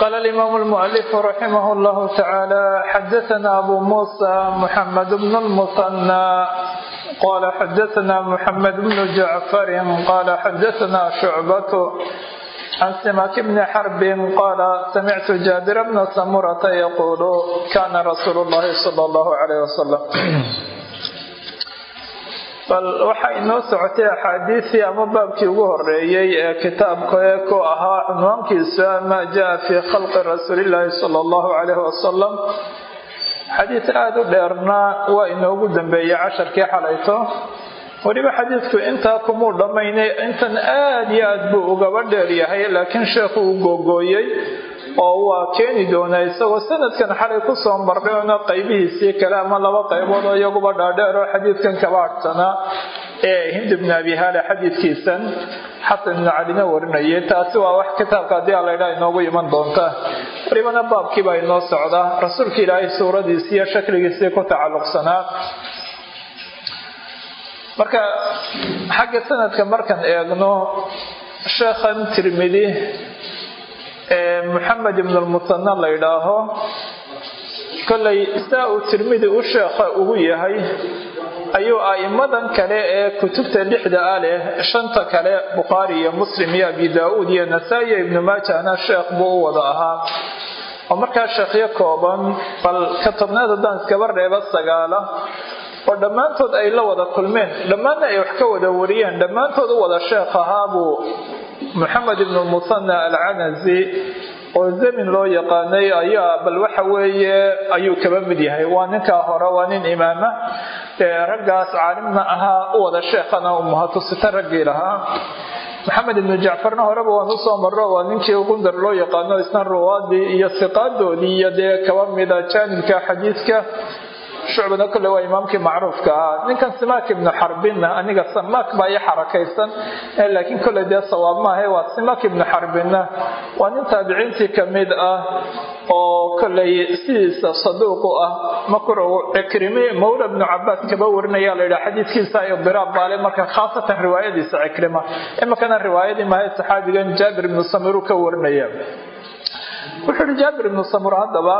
قال الإمام المؤلف رحمه الله تعالى حدثنا أبو موسى محمد بن المثنى قال حدثنا محمد بن جعفر قال حدثنا شعبة عن سماك بن حرب قال سمعت جابر بن سمرة يقول كان رسول الله صلى الله عليه وسلم bal waxaa inoo socotay axaadiisii ama baabkii ugu horeeyey ee kitaabka ee ku ahaa cunwaankiisa maa jaa fii khalqi rasuulillaahi sala allahu calayhi wasalam xadiis aada u dheerna waa inoogu dambeeyey casharkii xalayto. Weliba xadiidku intaa kumuu dhammaynay intan aada iyo aad buu ugaba dheer yahay laakiin sheekhu uu googooyey oo waa keeni doonaa isagoo sanadkan xalay ku soo marnay oona qaybihiisii kale ama laba qaybood oo iyaguba dhaadheer oo xadiidkan kaba adhsanaa ee hind ibn abi haale xadiidkiisan xasan ibnu calina warinayay. Taasi waa wax kitaabka haddii a laydhaa inoogu iman doonta. Welibana baabkii baa inoo socda. Rasuulka ilaahay suuradiisii iyo shakligiisii ku tacalluqsanaa. Marka xagga sanadka markaan eegno sheekhan tirmidi moxamed ibn lmusanna la yidhaaho kollay saa uu tirmidi u sheekha ugu yahay ayuu a'immadan kale ee kutubta lixda ah leh shanta kale bukhaari iyo muslim iyo abi daa-uud iyo nasaa-i iyo ibnu maajahna sheekh buu u wada ahaa. Oo markaa sheekhyo kooban bal ka tobnaad haddaan iskaba reebo sagaala oo dhammaantood ay la wada kulmeen dhammaanna ay wax ka wada wariyeen dhammaantood u wada sheekh ahaabuu moxamed ibnu musanna alcanazi oo zamin loo yaqaanay ayaa bal waxa weeye ayuu kaba mid yahay. Waa ninkaa hore waa nin imaama. Raggaas caalimna ahaa u wada sheekhana umuhatusita raggii lahaa. Maxamed ibnu jacfarna horeba waan u soo marro waa ninkii gundar loo yaqaano isna ruwaadii iyo siqaadoodii iyo dee kaba mida jaanibka xadiidka shucbana kole waa imaamkii macruufka ahaa. Ninkan simaak ibnu xarbinna aniga samaak baa ii xarakaysan. Laakiin kole dee sawaab maaha waa simaak ibnu xarbinna waa nin taabiciintii ka mid ah oo koley sidiisa saduuqu ah. Makr cikrimi mawla ibnu cabaas kaba warinaya la yidhaha xadiidkiisa idiraab baale marka khaasatan riwaayadiisa cikrima. Imakana riwaayadii mahay saxaabigan jaabir ibnu samiru ka warinaya wuxuu yihi jaabir ibnu samur haddaba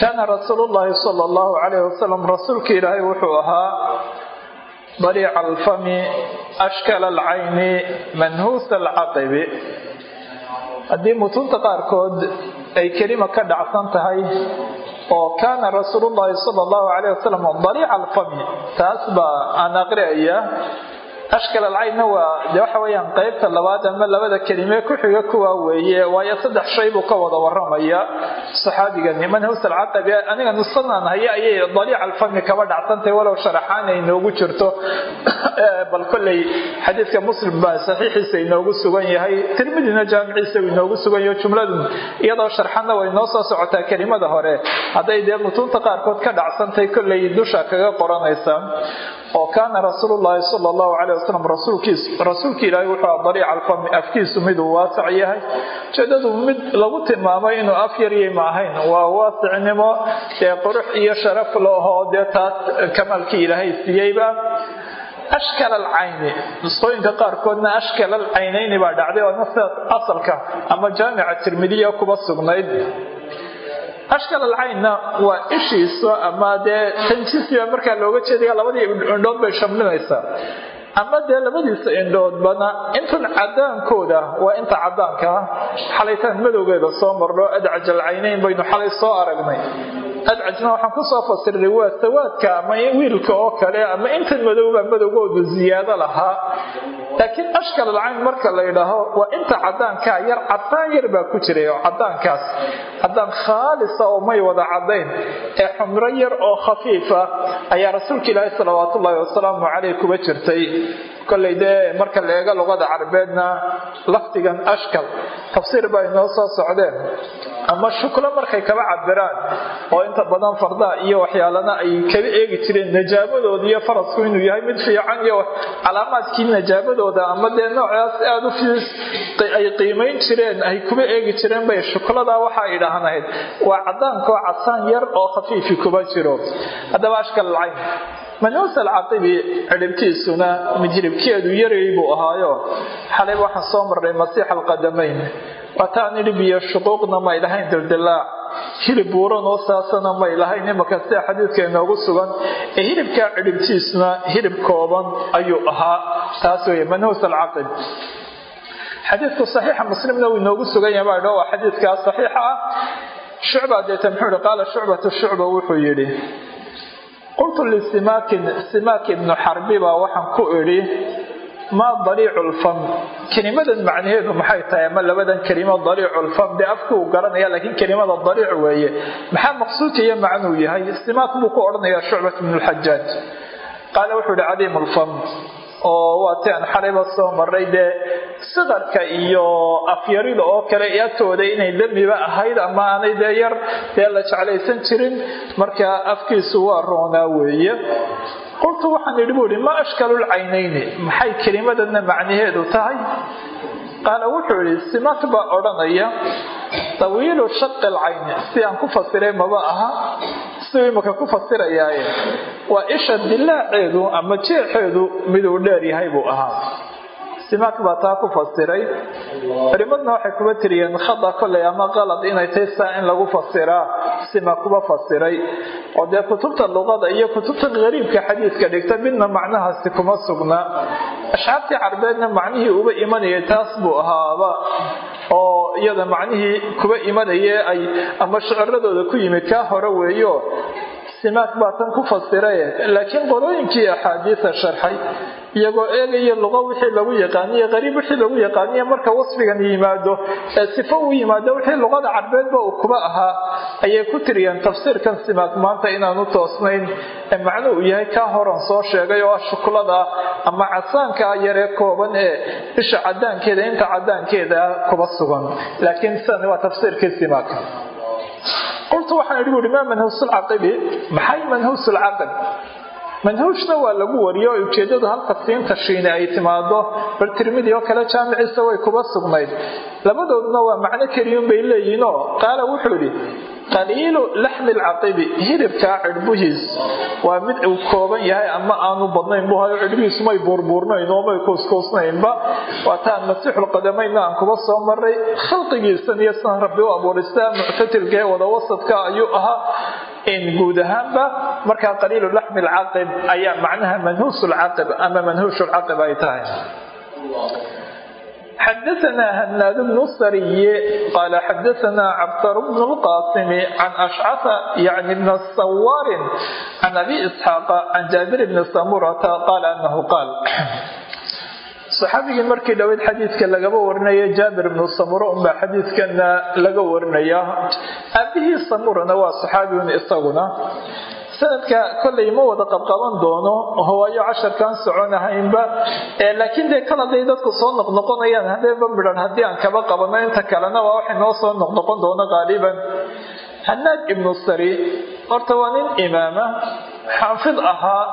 kaana rasuulu llaahi sala allahu calayhi wasalam rasuulka ilaahay wuxuu ahaa dariica alfami ashkala alcayni manhuusa alcaqibi haddii mutunta qaarkood ay kelima ka dhacsan tahay oo kaana rasuulu llaahi sala allahu calayh wasalam dariica alfami taas baa aan aqri'aya ashkal waa de waxa weeyaan qeybta labaad ama labada kelime ku xiga kuwaa weeye waayo saddex shay buu ka wada waramaya saxaabigani manhus alcaqabi aniga nusanaan haya ayay daliic alfami kaba dhacsantahay walow sharaxaan ay noogu jirto. Bal kolley xadiidka muslim baa saxiixiisa inoogu sugan yahay tirmidina jaamiciisa inoogu sugan yaho jumladu iyadoo sharxanna way noo soo socotaa kelimada hore. Hadday dee mutuunta qaarkood ka dhacsantahay kolley dusha kaga qoranaysa oo kaana rasuulu llaahi sala allahu caleyh wasalam rasuulka ilaahay wuxuu aha dariica alfami afkiisu miduu waasac yahay. Ujeedadu mid lagu tilmaamay inuu af yaryay ma ahayn waa waasicnimo dee qurux iyo sharaf lahoo dee taas kamaalkii ilaahay siiyeyba ashkal alcayni nusqooyinka qaarkoodna ashkal alcaynayni baa dhacday oo nafta asalka ama jaamica tirmidiya kuba sugnayd ashkal alcaynna waa ishiisa ama dee tanjisiba markaa looga jeedaya labadii indhood bay shamlinaysaa ama dee labadiisa indhoodbana intan cadaankooda waa inta cadaankaa xalaytaan madowgeeda soo marno adcaj alcaynayn baynu xalay soo aragnay. Adcajna waxaan ku soo fasiray waa sawaadka ama wiilka oo kale ama intan madowba madowgoodu ziyaado lahaa laakiin ashkal alcayn marka la yidhaaho waa inta cadaankaa yar cadaan yar baa ku jiray oo cadaankaas cadaan khaalisa oo may wada cadayn ee xumro yar oo khafiifa ayaa rasuulka ilaahi salawaat ullaahi wasalaamu caleyh kuba jirtay. Kolley dee marka la eego luqada carabeedna lafdigan ashkal tafsiir baa inoo soo socdeen ama shuklo markay kaba cabiraan oo inta badan fardaa iyo waxyaalana ay kaba eegi jireen najaabadooda iyo farasku inuu yahay mid fiican iyo calaamaadkii najaabadooda ama dee noocaas aada u ay qiimayn jireen ay kuba eegi jireen bay shukladaa waxa ay dhahnayd waa cadaankoo casaan yar oo khafiifi kuba jiro. Haddaba ashkal alcayn manuus alcaqibi cidhibtiisuna mijribkeedu yaray buu ahaayo. Xalay waxaan soo marnay masiix alqadamayn waataan idhi biyo shuquuqna may lahayn dildilaac hilib buuran oo saasana may lahayn. Imaka sida xadiidka inoogu sugan ee hilibkaa cidhibtiisna hilib kooban ayuu ahaa. Taas weeye manhuus alcaqib xadiidku saxiixa muslimna uu inoogu sugan yahay baa waa xadiidkaa saxiixa ah. Shucba deeta muxuu yihi qaala shucbatu shucba wuxuu yidhi qultu lisimaakin simaak ibnu xarbi baa waxaan ku idhi maa daliicu lfam kelimadan macnaheedu maxay tahay ama labadan kelimo daliicu lfam dee afki uu garanaya laakiin kelimada daliic weeye maxaa maqsuudka iyo macnuu yahay simaak buu ku odhanayaa shucbat bnu lxajaaj qaala wuxuu yihi cadiim lfam oo waa ti aan xalayba soo maray dee siqarka iyo afyarida oo kale agtooda inay damiba ahayd ama aanay dee yar dee la jeclaysan jirin. Marka afkiisu waa roonaa weeye. Qultu waxaan idhi bu ihi ma ashkalu lcaynayni maxay kelimadana macnaheedu tahay qaala wuxuu idhi simak baa odhanaya tawiilu shaqi lcayni si aan ku fasiray maba aha siduu imaka ku fasirayaaye. Waa isha dilaaceedu ama jeexeedu miduu dheer yahay buu ahaa. Simaak baa taa ku fasiray. Culimadna waxay kuba tiriyeen khada koley ama qalad inay tahay saa in lagu fasiraa sima kuba fasiray. Oo dee kutubta luqada iyo kutubta qariibka xadiidka dhigta midna macnahaasi kuma sugna ashcaabtii carbeedna macnihii uba imanayay taas buu ahaaba. Oo iyada macnihii kuba imanaye ay ama shiciradooda ku yimi kaa hore weeyo simaak baa tan ku fasiraye laakiin qolooyinkii axaadiisa sharxay iyagoo eegaya luqa wixii lagu yaqaaniye qariib wixii lagu yaqaaniye marka wasfigan yimaado ee sifo uu yimaado wixii luqada carbeedba uu kuba ahaa ayay ku tiriyeen tafsiirkan simaak maanta inaanu toosnayn ee macnu uu yahay kaa horan soo sheegay oo ah shuklada ama casaanka yaree kooban ee bisha cadaankeeda inta cadaankeeda kuba sugan. Laakiin sidan waa tafsiirkii simaak qultu waxaan idhi buuhi maa manhuusulcaqibi maxay manhuusulcaqib manhuushna waa lagu wariyo oo ujeedadu halka siinta shiine ay timaado bal tirmidi oo kale jaamiciisa way kuba sugnayd. Labadooduna waa macno keliyun bay leeyihiinoo. Qaala wuxuu idhi qaliilu laxmi lcaqibi hilibkaa cidhbuhiis waa mid uu kooban yahay ama aanu badnayn bu hayo cidhbihiisu may buurbuurnayn oo may kuuskuusnaynba waa taan masiixulqadamayna aan kuba soo maray khalqigiisan iyo sidan rabbi u abuuristaa muctatilka ee wada ayuu ahaa. In guud ahaanba markaa qaliilu laxmi lcaqib ayaa macnaha manhuus lcaqib ama manhuush lcaqib ay tahay حدثنا هناد بن sariye qaala xadaanaa cabtar bnu lqaasimi can ashcata yani bna sawaarin can abi isxaaqa can jaabir bni samurata qaala anahu qaal saxaabigii markii dhaweyd xadiidka lagaba warinaya jaabir ibnu samuro unbaa xadiidkana laga warinaya aabihii samurana waa saxaabiyun isaguna sanadka kollay ma wada qabqaban doono hawaayo casharkaan soconahaynba laakiin dee kal dadku soo noqnoqonayaan hadeeba midhan haddii aan kaba qabano inta kalena waa waxay noo soo noqnoqon doono qaaliban. Hanaad ibnu sari horta waa nin imaama xaafid ahaa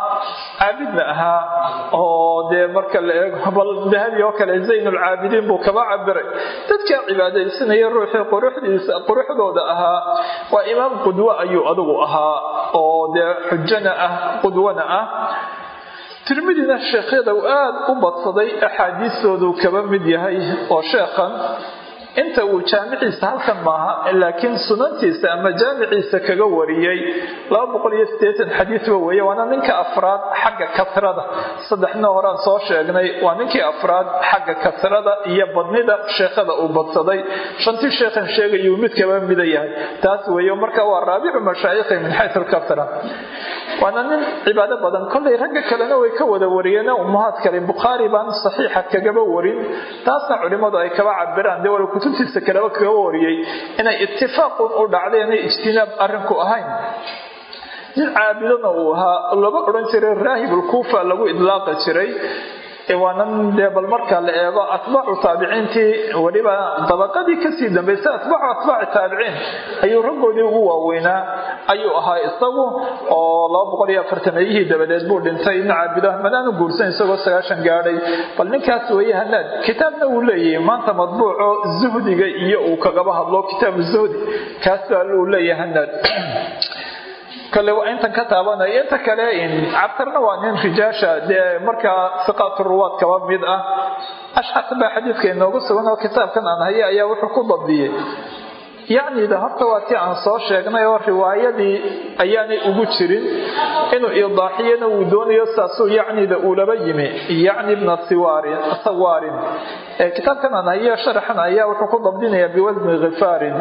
caabidna ahaa oo dee marka la eego bal dahabi oo kale zaynulcaabidiin buu kaba cabiray dadkaa cibaadaysanaya ruuxii quruxdiisa quruxdooda ahaa waa imaam qudwo ayuu adigu ahaa oo dee xujana ah qudwana ah. Tirmidina sheekhyada uu aada u badsaday axaadiistoodu kaba mid yahay oo sheekhan inta uu jaamiciisa halkan maaha laakiin sunantiisa ama jaamiciisa kaga wariyey xadiiba weeye waana ninka afraad xagga kasrada. Saddexna horaan soo sheegnay waa ninkii afraad xagga kasrada iyo badnida sheekhada uu badsaday. Shantii sheekhan sheegayuu mid kaba mida yahay taas weeye marka waa raabicu mashaayikhi min xayu lkasra waana nin cibaado badan. Kollay ragga kalena way ka wada wariyeen ummahaad kale bukhaari baan saxiixa kagaba warin. Taasna culimmadu ay kaba cabiraan kutubtiisa kaleba kaga wariyey inay itifaaqun u dhacday inay ijtinaab arrinku ahayn. Nin caabidona uu ahaa laba odhan jiray raahibulkuufa lagu idlaaqi jiray waanan dee bal marka la eego atbaacu taabiciintii weliba dabaqadii ka sii dambaysay atbaacu atbaaci taabiciin ayuu raggoodii ugu waaweynaa ayuu ahaa isagu oo laba boqol iyo afartameeyihii dabadeed buu dhintay. Nin caabido madaanu guursan isagoo sagaashan gaadhay. Bal ninkaas weeye hanaad kitaabna uu leeyahay maanta madbuuco zuhdiga iyo uu kagaba hadlo kitaabu zuhdi kaas baa uu leeyahay hanaad kale waa intan ka taabanaya inta kale cabtarna waa nin rijaasha dee markaa siqaatu ruwaad kaba mid ah. Ashxas baa xadiidka inoogu sugan oo kitaabkan aan haya ayaa wuxuu ku dabdiyey. Yacnida horta waa tii aan soo sheegnay oo riwaayadii ayaanay ugu jirin. Inuu idaaxiyana uu doonayo saasuu yacnida uulaba yimi. Yacni bna sawaarin. Kitaabkan aan hayo sharaxan ayaa wuxuu ku dabdinayaa biwasni khifaarin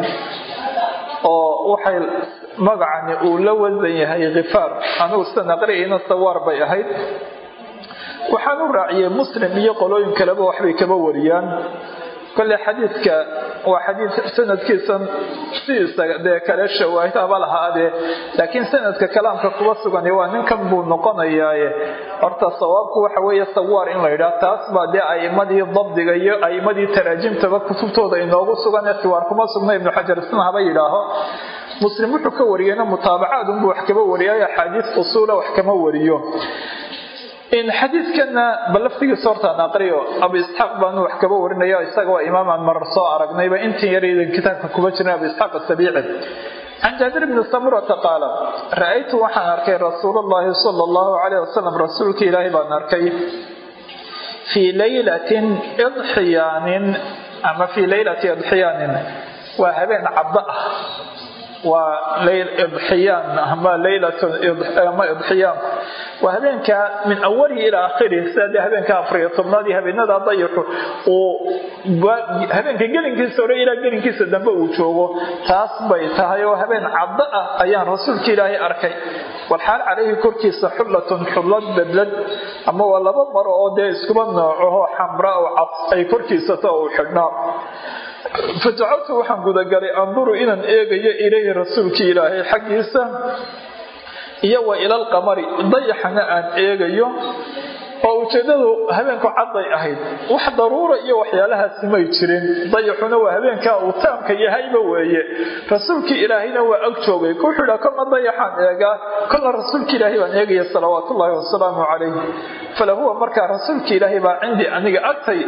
oo waxay magacani uu la wasan yahay khifaar anugu sidan aqriyayna sawaar bay ahayd. Waxaan u raaciyey muslim iyo qolooyin kaleba waxbay kaba wariyaan. Kole xadiidka waa xadiid sanadkiisan sidiisa dee kale shawaahidaba lahaadee laakiin sanadka kalaamka kuba sugan waa ninkan buu noqonayaaye horta sawaabku waxa weeye sawaar in la yidhaah taas baa dee aimadii dabdiga iyo aimadii taraajimtaba kutubtooda inoogu sugan ee siwaar kuma sugna. Ibnu xajar isna haba yidhaaho muslim wuxuu ka wariyeyna mutaabacaad unbuu wax kaba wariyay axaadiis usuula wax kama wariyo. Xadiidkana bal laftigiisa hortaan aqriyo abu isxaaq baanu wax kaba warinaya isaga waa imaamaan marar soo aragnayba. Intii yaraydan kitaabka kuba jirin abu isxaaq asabiici can jaabir bni samurata qaala ra'aytu waxaan arkay rasuul allahi sala allahu calayh wasalam rasuulka ilaahay baan arkay. Fii laylatin idxiyaanin ama fii laylati idxiyaanin. Waa habeen caddo ah waa idxiyaan ama laylatama idxiyaan. Waa habeenka min awalihi ilaa akhirihi sida habeenka afariyo tobnaad habeenada dayaxu uu habeenka gelinkiisa hore ilaa gelinkiisa dambe uu joogo taas bay tahay oo habeen caddo ah ayaan rasuulka ilaahay arkay. Walxaal calayhi korkiisa xullatun xullad bedlad ama waa laba maro oo dee iskuba noocaho xamra oo cad ay korkiisata uu xidhnaa fajacaltu waxaan gudagalay anduru inaan eegayo ilayhi rasuulkii ilaahay xaggiisa iyo wa ilalqamari dayaxana aan eegayo oo ujeedadu habeenku cadday ahayd wax daruura iyo waxyaalahaasi may jirin dayaxuna waa habeenkaa uu taamka yahayba weeye. Rasuulkii ilaahayna waa ag joogay. Wuxuu idhaa kolna dayaxaan eegaa kolna rasuulka ilaahay baan eegaya salawaatullaahi wasalaamu calayh falahuwa markaa rasuulka ilaahay baa cindii aniga agtay.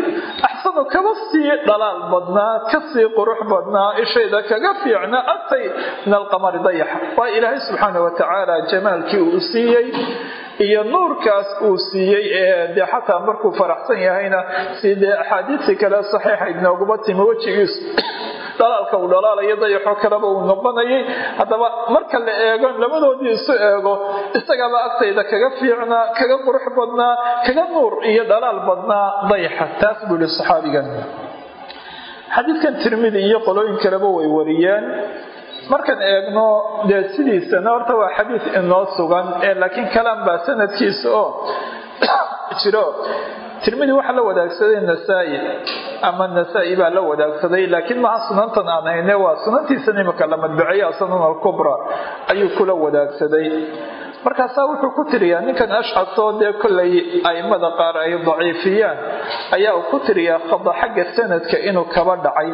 Axsanu kaba sii dhalaal badnaa ka sii qurux badnaa ishayda kaga fiicna agtay min alqamari dayaxa. Waa ilaahay subxaana watacaala jamaalkii uu siiyey iyo nuurkaas uu siiyey ee dee xataa markuu faraxsan yahayna si dee axaadiistii kale saxiixayd nooguma timi wejigiisu dhalaalka uu dhalaalayo dayaxo kaleba uu noqonayay. Haddaba marka la eego labadoodii isu eego isagaaba agtayda kaga fiicnaa kaga qurux badnaa kaga nuur iyo dhalaal badnaa dayaxa. Taas buu yihi saxaabigan. Xadiidkan tirmidi iyo qolooyin kaleba way wariyeen. Markaan eegno dee sidiisana horta waa xadiid inoo sugan ee laakiin kalaan baa sanadkiisa oo jiro. Tirmidi waxaa la wadaagsaday nasaa-i ama nasaa-i baa la wadaagsaday laakiin maha sunantan aan hayne waa sunantiisan imika la madbaceeya asanan alkubra ayuu kula wadaagsaday. Markaasaa wuxuu ku tiriyaa ninkan ashcasoo dee kollay aimada qaar ay daciifiyaan ayaa uu ku tiriyaa khada xagga sanadka inuu kaba dhacay.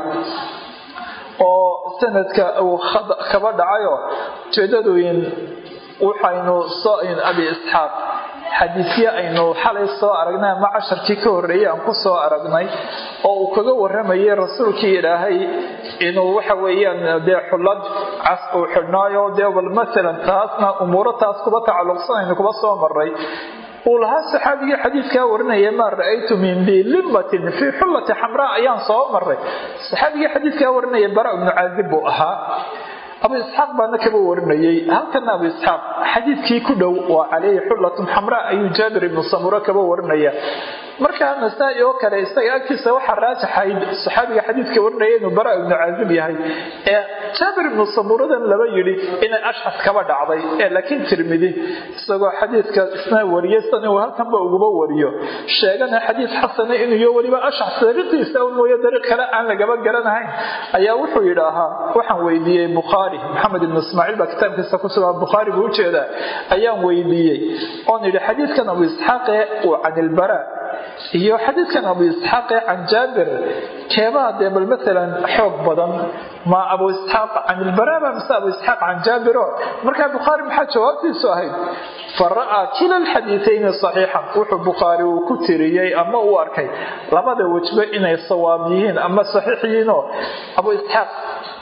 Oo sanadka uu kaba dhacayo ujeedadooyin waxaynu soo abi isxaaq xadiisye aynu xalay soo aragnay ama casharkii ka horreeyay aan ku soo aragnay oo uu kaga waramayay rasuulkii ilaahay inuu waxa weeyaan dee xullad cas uu xidhnaayo dee bal masalan taasna umuuro taas kuba tacalluqsanaynu kuba soo maray uu lahaa saxaabigii xadiidkaa warinaya maa ra'aytu min bilimatin fii xullati xamraa ayaan soo maray saxaabigii xadiidkaa warinaya bara ibnu caazib buu ahaa abu isxaaq baana kaba warinayay. Halkana abu isxaaq xadiidkii ku dhow waa caleyhi xullatun xamraa ayuu jaabir ibnu samuro kaba warinaya. Markaa nasaa-i oo kale isaga agtiisa waxaa raajaxayd saxaabiga xadiidka warinaya inuu bara ibnu caazib yahay. Ee jaabir ibnu samuradan laba yidhi inay ashxas kaba dhacday. Ee laakiin tirmidi isagoo xadiidka isna wariyay san inuu halkanba uguba wariyo. Sheegana xadiid xasana inuu iyo weliba ashxas dariiqiisa mooye dariiq kale aan lagaba garanahayn ayaa wuxuu yidhaahaa waxaan weydiiyey bukhaari maxamed ibnu ismaaciil baa kitaabkiisa ku sugan bukhaari buu u jeedaa ayaan weydiiyey. Oon yidhi xadiidkan abu isxaaqe uu can ilbara iyo xadiidkan abu isxaaqe can jaabir keebaa dee bal maalan xoog badan ma abu isxaaq can ilbaraba mise abu isxaaq can jaabiro markaa bukhaari maxaa jawaabtiisu ahayd? Fa kila alxadiitayni saxiixan. Wuxuu bukhaari uu ku tiriyey ama uu arkay labada wejba inay sawaab yihiin ama saxiix yihiinoo abu isxaaq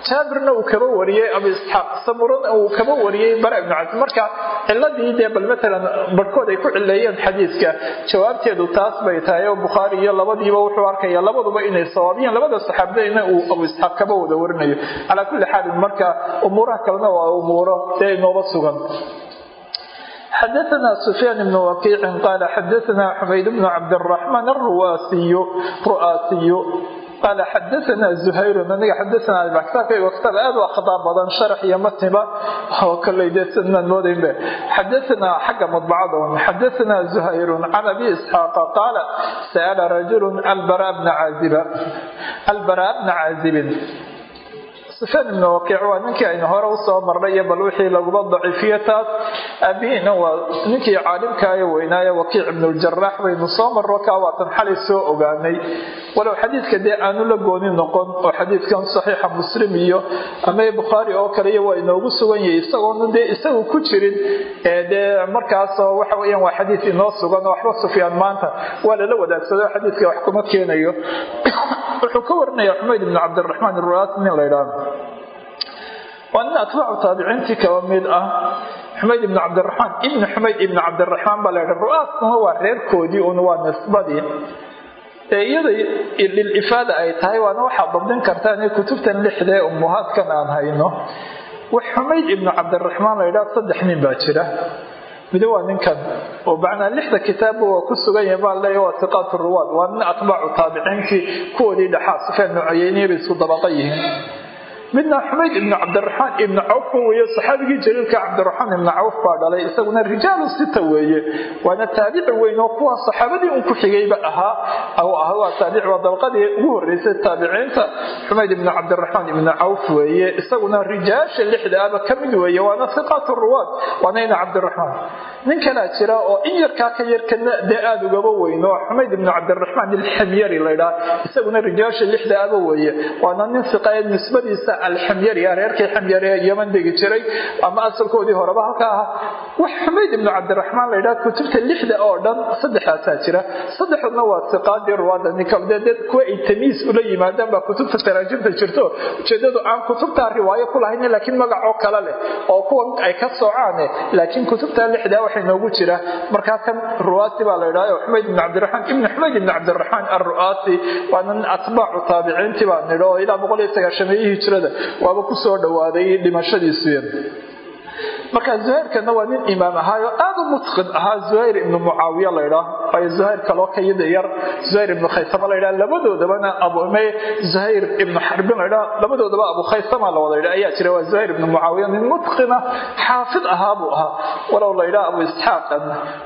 jaabirna uu kaba wariyey abu isxaaq samurana uu kaba wariyey bara ibnu cazib marka ciladii dee bal matalan barhkood ay ku cileeyeen xadiidka jawaabteedu taas bay tahay oo bukhaari iyo labadiiba wuxuu arkaya labaduba inay sawaabiyeen labada saxaabadayna uu abu isxaaq kaba wada warinayo calaa kulli xaalin marka umuuraha kalena waa umuuro dee inooba sugan xdثna سفyاn بن وkيع qال xdثna xmayd بن cabdالرحمن الruasiy qal xadana زhayr aniga xadana kitaabkayga kitaab aad u akhdaa badan sharax iyo matniba oo koley moodaynbe xadana xagga mudbacada un xadana زhayr can abi isxaaqa qaala sa'la rajul albara bna caazibin sufyaan ibnu wakiic waa ninkii aynu hore u soo marnay bal wixii laguba daciifiye taas. Aabihiina waa ninkii caalimkaayo weynaaye wakiic ibnuljarax baynu soo marno kaa waatan xalay soo ogaanay. Walow xadiidka dee aanu la gooni noqon oo xadiidkan saxiixa muslim iyo ama bukhaari oo kale iyo waa inoogu sugan yahay isagoona dee isagu ku jirin dee markaasoo waxa weyaan waa xadiid inoo sugan oo waxba sufyaan maanta waa lala wadaagsado xadiidka wax kuma keenayo. Wuxuu ka warinaya xumayd ibnu cabdiraxmaan ruaas nin la ydhaahdo waa nin atbaacu taabiciintii kaba mid ah xumayd ibnu cabdiraxmaan ibnu xumayd ibnu cabdiraxmaan baa laydha ru'aaskuna waa reerkoodii un waa nisbadii iyada lilifaada ay tahay waana waxaad dabdin kartaan in kutubtan lixdee ummuhaadkan aan hayno. Wax xumayd ibnu cabdiraxmaan laydhaha saddex nin baa jira. Mid waa ninkan oo macnaa lixda kitaabba waa ku sugan yahay baa leeya waa siqaat ruwaad. Waa nin atbaacu taabiciinkii kuwoodii dhexaa sufyaan nucayeyniya bay isku dabaqa yihiin midna xumayd ibnu cabdiraxmaan ibnu cawf weeye saxaabigii jaliilka cabdiraxmaan ibnu cawf baa dhalay isaguna rijaalu sita weeye. Waana taabici weyn oo kuwa saxaabadii un ku xigayba ahaa ah waa taabici waa dabaqadii ugu horeysay taabiciinta xumayd ibnu cabdiraxmaan ibnu cawf weeye isaguna rijaasha lixda aba ka mid weeye waana siqaat ruwaad waana ina cabdiraxmaan nin kalaa jira oo in yarkaa ka yarkana dee aada ugaba weyn oo xumayd ibnu cabdiraxmaan ilxamyari laydhaa isaguna rijaasha lixda aba weeye waana nin siqae nisbadiisa alxamyari reerkii xamyari ee yeman degi jiray ama asalkoodii horeba halka ahaa. Wax xumayd ibnu cabdiraxmaan laydhaha kutubta lixda oo dhan saddexdaasaa jira. Saddexduna waa siqaadii ruwaada ninkadeed kuwa ay tamiis ula yimaadaan baa kutubta taraajimta jirto. Ujeedadu aan kutubtaa riwaayo ku lahayn laakiin magacoo kale leh oo kuwan ay ka soocaane laakiin kutubta lixda waxay noogu jira. Markaa kan ruwaasi baa laydhaha xumayd ibnu cabdiraxmaan ibnu xumayd ibnu cabdiraxmaan alru'aasi waana nin atbaacu taabiciintii baa nidho ilaa boqol iyo sagaashameeyihii hijrada waaba ku soo dhowaaday dhimashadiisu marka zuhayrkana waa nin imaam ahaayo aada u mutqin. Ahaa zuhayr ibnu mucaawiya laydhaa waayo zuhayr kaloo ka yada yar. Zuhayr ibnu khaysama laydhaa labadoodabana abume zuhayr ibnu xarbin laydhaa labadoodaba abu khaysama la wada yidhaa ayaa jira. Waa zuhayr ibnu mucaawiya nin mutqina xaafid ahaa buu ahaa. Walow laydhaa abu isxaaqan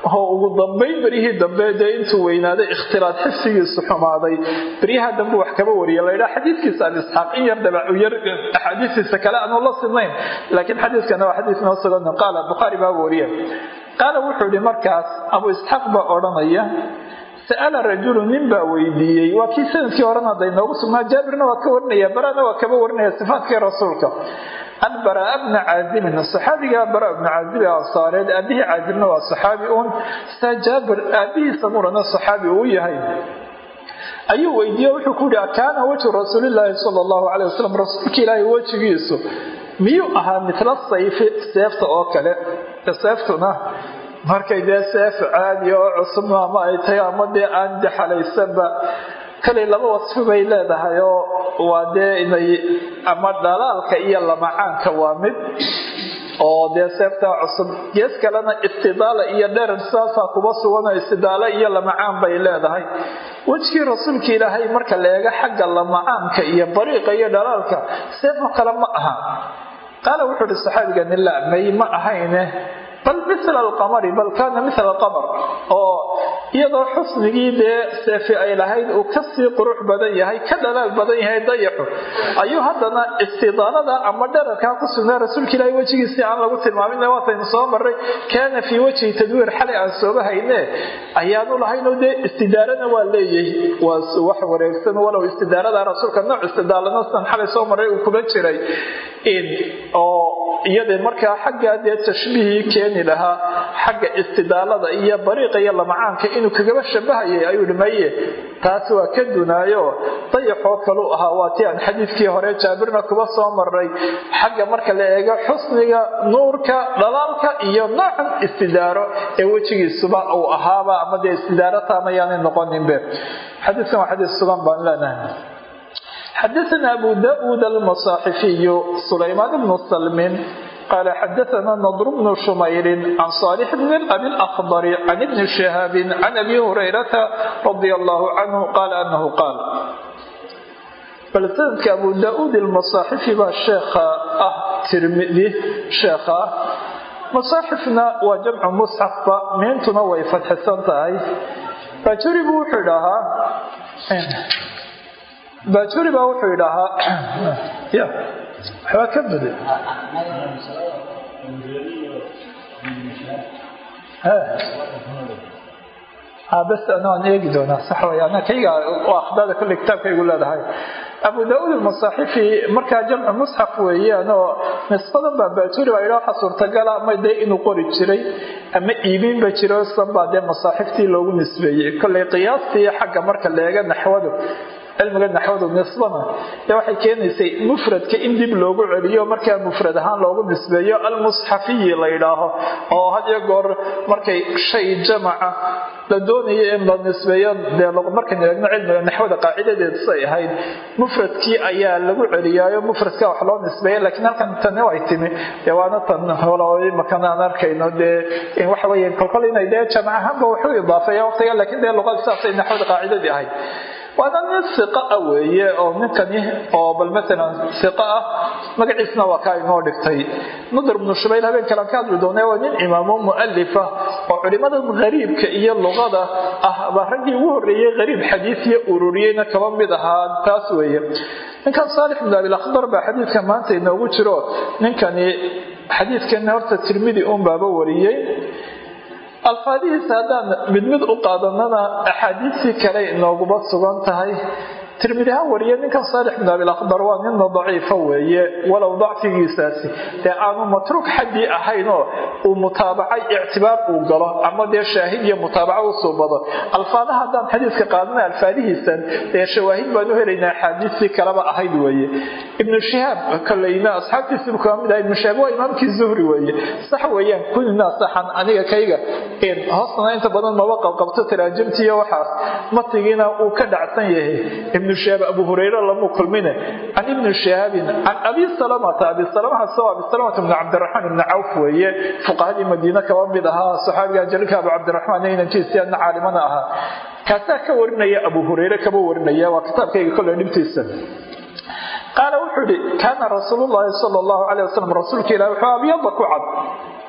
oo ugu dambayn beryihii dambe dee intuu weynaaday ikhtilaad xifsigiisu xumaaday. Beryaha dambe wax kaba wariya laydhaa xadiiskiisa abu isxaaq in yar dabacu yar axaadiistiisa kale aanu la sinayn. Laakiin xadiiskana waa xadiis noo sugan qaala bukhaari baa wariya qaala wuxuu yihi markaas abu isxaaq baa odhanaya sa'ala rajulu nin baa weydiiyey. Waa kii sannadkii horena hadday noogu sugnaa jaabirna waa ka warinaya barana waa kaba warinaya sifaatkii rasuulka. An baraa bna caazibin saxaabiga bara bna caazib ee ansaareed aabihii caazibna waa saxaabi uun. Saa jaabir aabihiisa murana saxaabi uu yahay. Ayuu weydiiye wuxuu ku yihi kaana wajhu rasuulilaahi sala allahu calay wasalam rasuulka ilaahay wejigiisu miyuu ahaa mitla sayfi seefta oo kale? Seeftuna markay dee seef caadi oo cusub ama ay tahay ama dee aan daxalaysanba kalay laba wasfi bay leedahay oo waa dee inay ama dhalaalka iyo lamacaanka waa mid oo dee seeftaa cusub. Gees kalena istidaala iyo dherar saasaa kuba suganoo istidaalo iyo lamacaan bay leedahay. Wejkii rasuulka ilaahay marka la eego xagga lamacaanka iyo bariiqa iyo dhalaalka seefo kale ma aha qaala wuxuu ihi saxaabigani la may ma ahayne bal mila alqamari bal kaana mila alqamar oo iyadoo xusnigii dee seefi ay lahayd uu ka sii qurux badan yahay ka dhalaal badan yahay dayaxu ayuu haddana istidaalada ama dherarkaa ku sugnaa rasuulka ilaahi wejigiisii aan lagu tilmaamin waataynu soo maray kaana fii wajhi tadwiir xalay aan sooba hayne ayaanu lahaynoo dee istidaarana waa leeyahay waa wax wareegsan walow istidaarada rasuulka nooc istidaalana sidan xalay soo maray uu kuma jiray oo iyada markaa xaggaa dee tashbiihii keeni lahaa xagga istidaalada iyo bariiqa lamacaanka inuu kagaba shabahayay ayuu hi maye taas waa ka dunaayo dayaxoo kaluu ahaa waa ti aan xadiidkii hore jaabirna kuba soo maray xagga marka la eego xusniga nuurka dhalaalka iyo noocan istidaaro ee wejigiisuba uu ahaaba ama dee istidaaro taamayaanay noqoninbe. Xadiidkan waa xadiis sugan baan leenahay xadaثna abu daud almaصaaxifiyu sulaymaan bnu salmin qala xadaثna nadr bnu shumayri can صaalix bn abi اlأkhdr can ibni shihaabi can abi hurayrata radi allahu canhu qala anahu qaal bal sanadka abu daud almasaaxifi baa sheekha ah tirmidi sheekha ah masaaxifna waa jamcu musxafba miintuna way fadxisan tahay bajuri buu wuxuu idhaahaa bajuri baa wuxuu idhaahaa ya waxbaa ka bade bas anaan eegi doonaa. Sax way ana kayga akhdada kolle kitaabkaygu leedahay. Abu daauud almasaaxifi markaa jamcu musxaf weeyaan oo nisbadan baa baajuri baa idhaa waxa suurtagala ama dee inuu qori jiray ama iibinba jiro san baa dee masaaxiftii loogu nisbeeyey. Kolley qiyaastii xagga marka leega naxwadu cilmiga naxwadu nisbana. Ee waxay keenaysay mufradka in dib loogu celiyo markaa mufrad ahaan loogu nisbeeyo almusxafiyi la yidhaaho oo had iyo goor markay shay jamaca la doonayo in la nisbeeyo dee markaynu eegno cilmiga naxwada qaacidadeed say ahayd mufradkii ayaa lagu celiyaayo mufradka wax loo nisbeeya laakiin halkan tani ay timi. Dee waana tan makan aan arkayno dee waxa weeye kolkol inay dee jamac ahaanba waxu idaafeeya waqtiga laakiin dee luqada saasay naxwada qaacidadii ahayd waana nin iqa ah weeye oo ninkani oo bal maalan iqa ah magaciisna waa kaa inoo dhigtay. Nadr bnu shubayl habeen kalan ka hadli doona waa nin imaamo mualifa oo culimada hariibka iyo luqada ah baa raggii ugu horeeyey hariib xadiisiya ururiyeyna kaba mid ahaa taas weeye. Ninkan saalix bn abilakhdar baa xadiidka maanta inoogu jiro. Ninkani xadiidkana horta tirmidi un baaba wariyey alfaadihiisa haddaan mid mid u qaadanana axaadiistii kale inooguba sugan tahay tirmidi ha wariye ninkan saalix bin abilakhdar waa ninna daciifa weeye walow dacfigiisaasi. Dee aanu matruuk xaddii ahaynoo uu mutaabacay ictibaar uu galo ama dee shaahid iyo mutaabaco u suubado alfaadaha haddaan xadiiska qaadana alfaadihiisan dee shawaahid baan u helaynaa axaadiistii kaleba ahayd weeye. Ibnu shihaab koleyna asxaabtiisibu kama mid aha ibnu shihaab waa imaamkii zuhri weeye. Sax weeyaan kunina saxan aniga kayga. Hoosna inta badan maba qabqabto taraajimtiiyo waxaas. Matigiina uu ka dhacsan yahay ibnu shihaab abu hurayre lamu kulmine can ibni shihaabin can abi salamata abi salamahaas oo abi salamata ibni cabdiraxmaan ibni cawf weeye fuqahadii madiine kaba mid ahaa saxaabiga jalilka abu cabdiraxmaan inankiisi adna caalimana ahaa kaasaa ka warinaya abu hurayre kaba warinaya waa kitaabkayga kolle dhibtiisa. Qaala wuxuu ihi kaana rasuulu llaahi sala allahu calay wasalam rasuulka ilahi wuxuu abyada ku cad.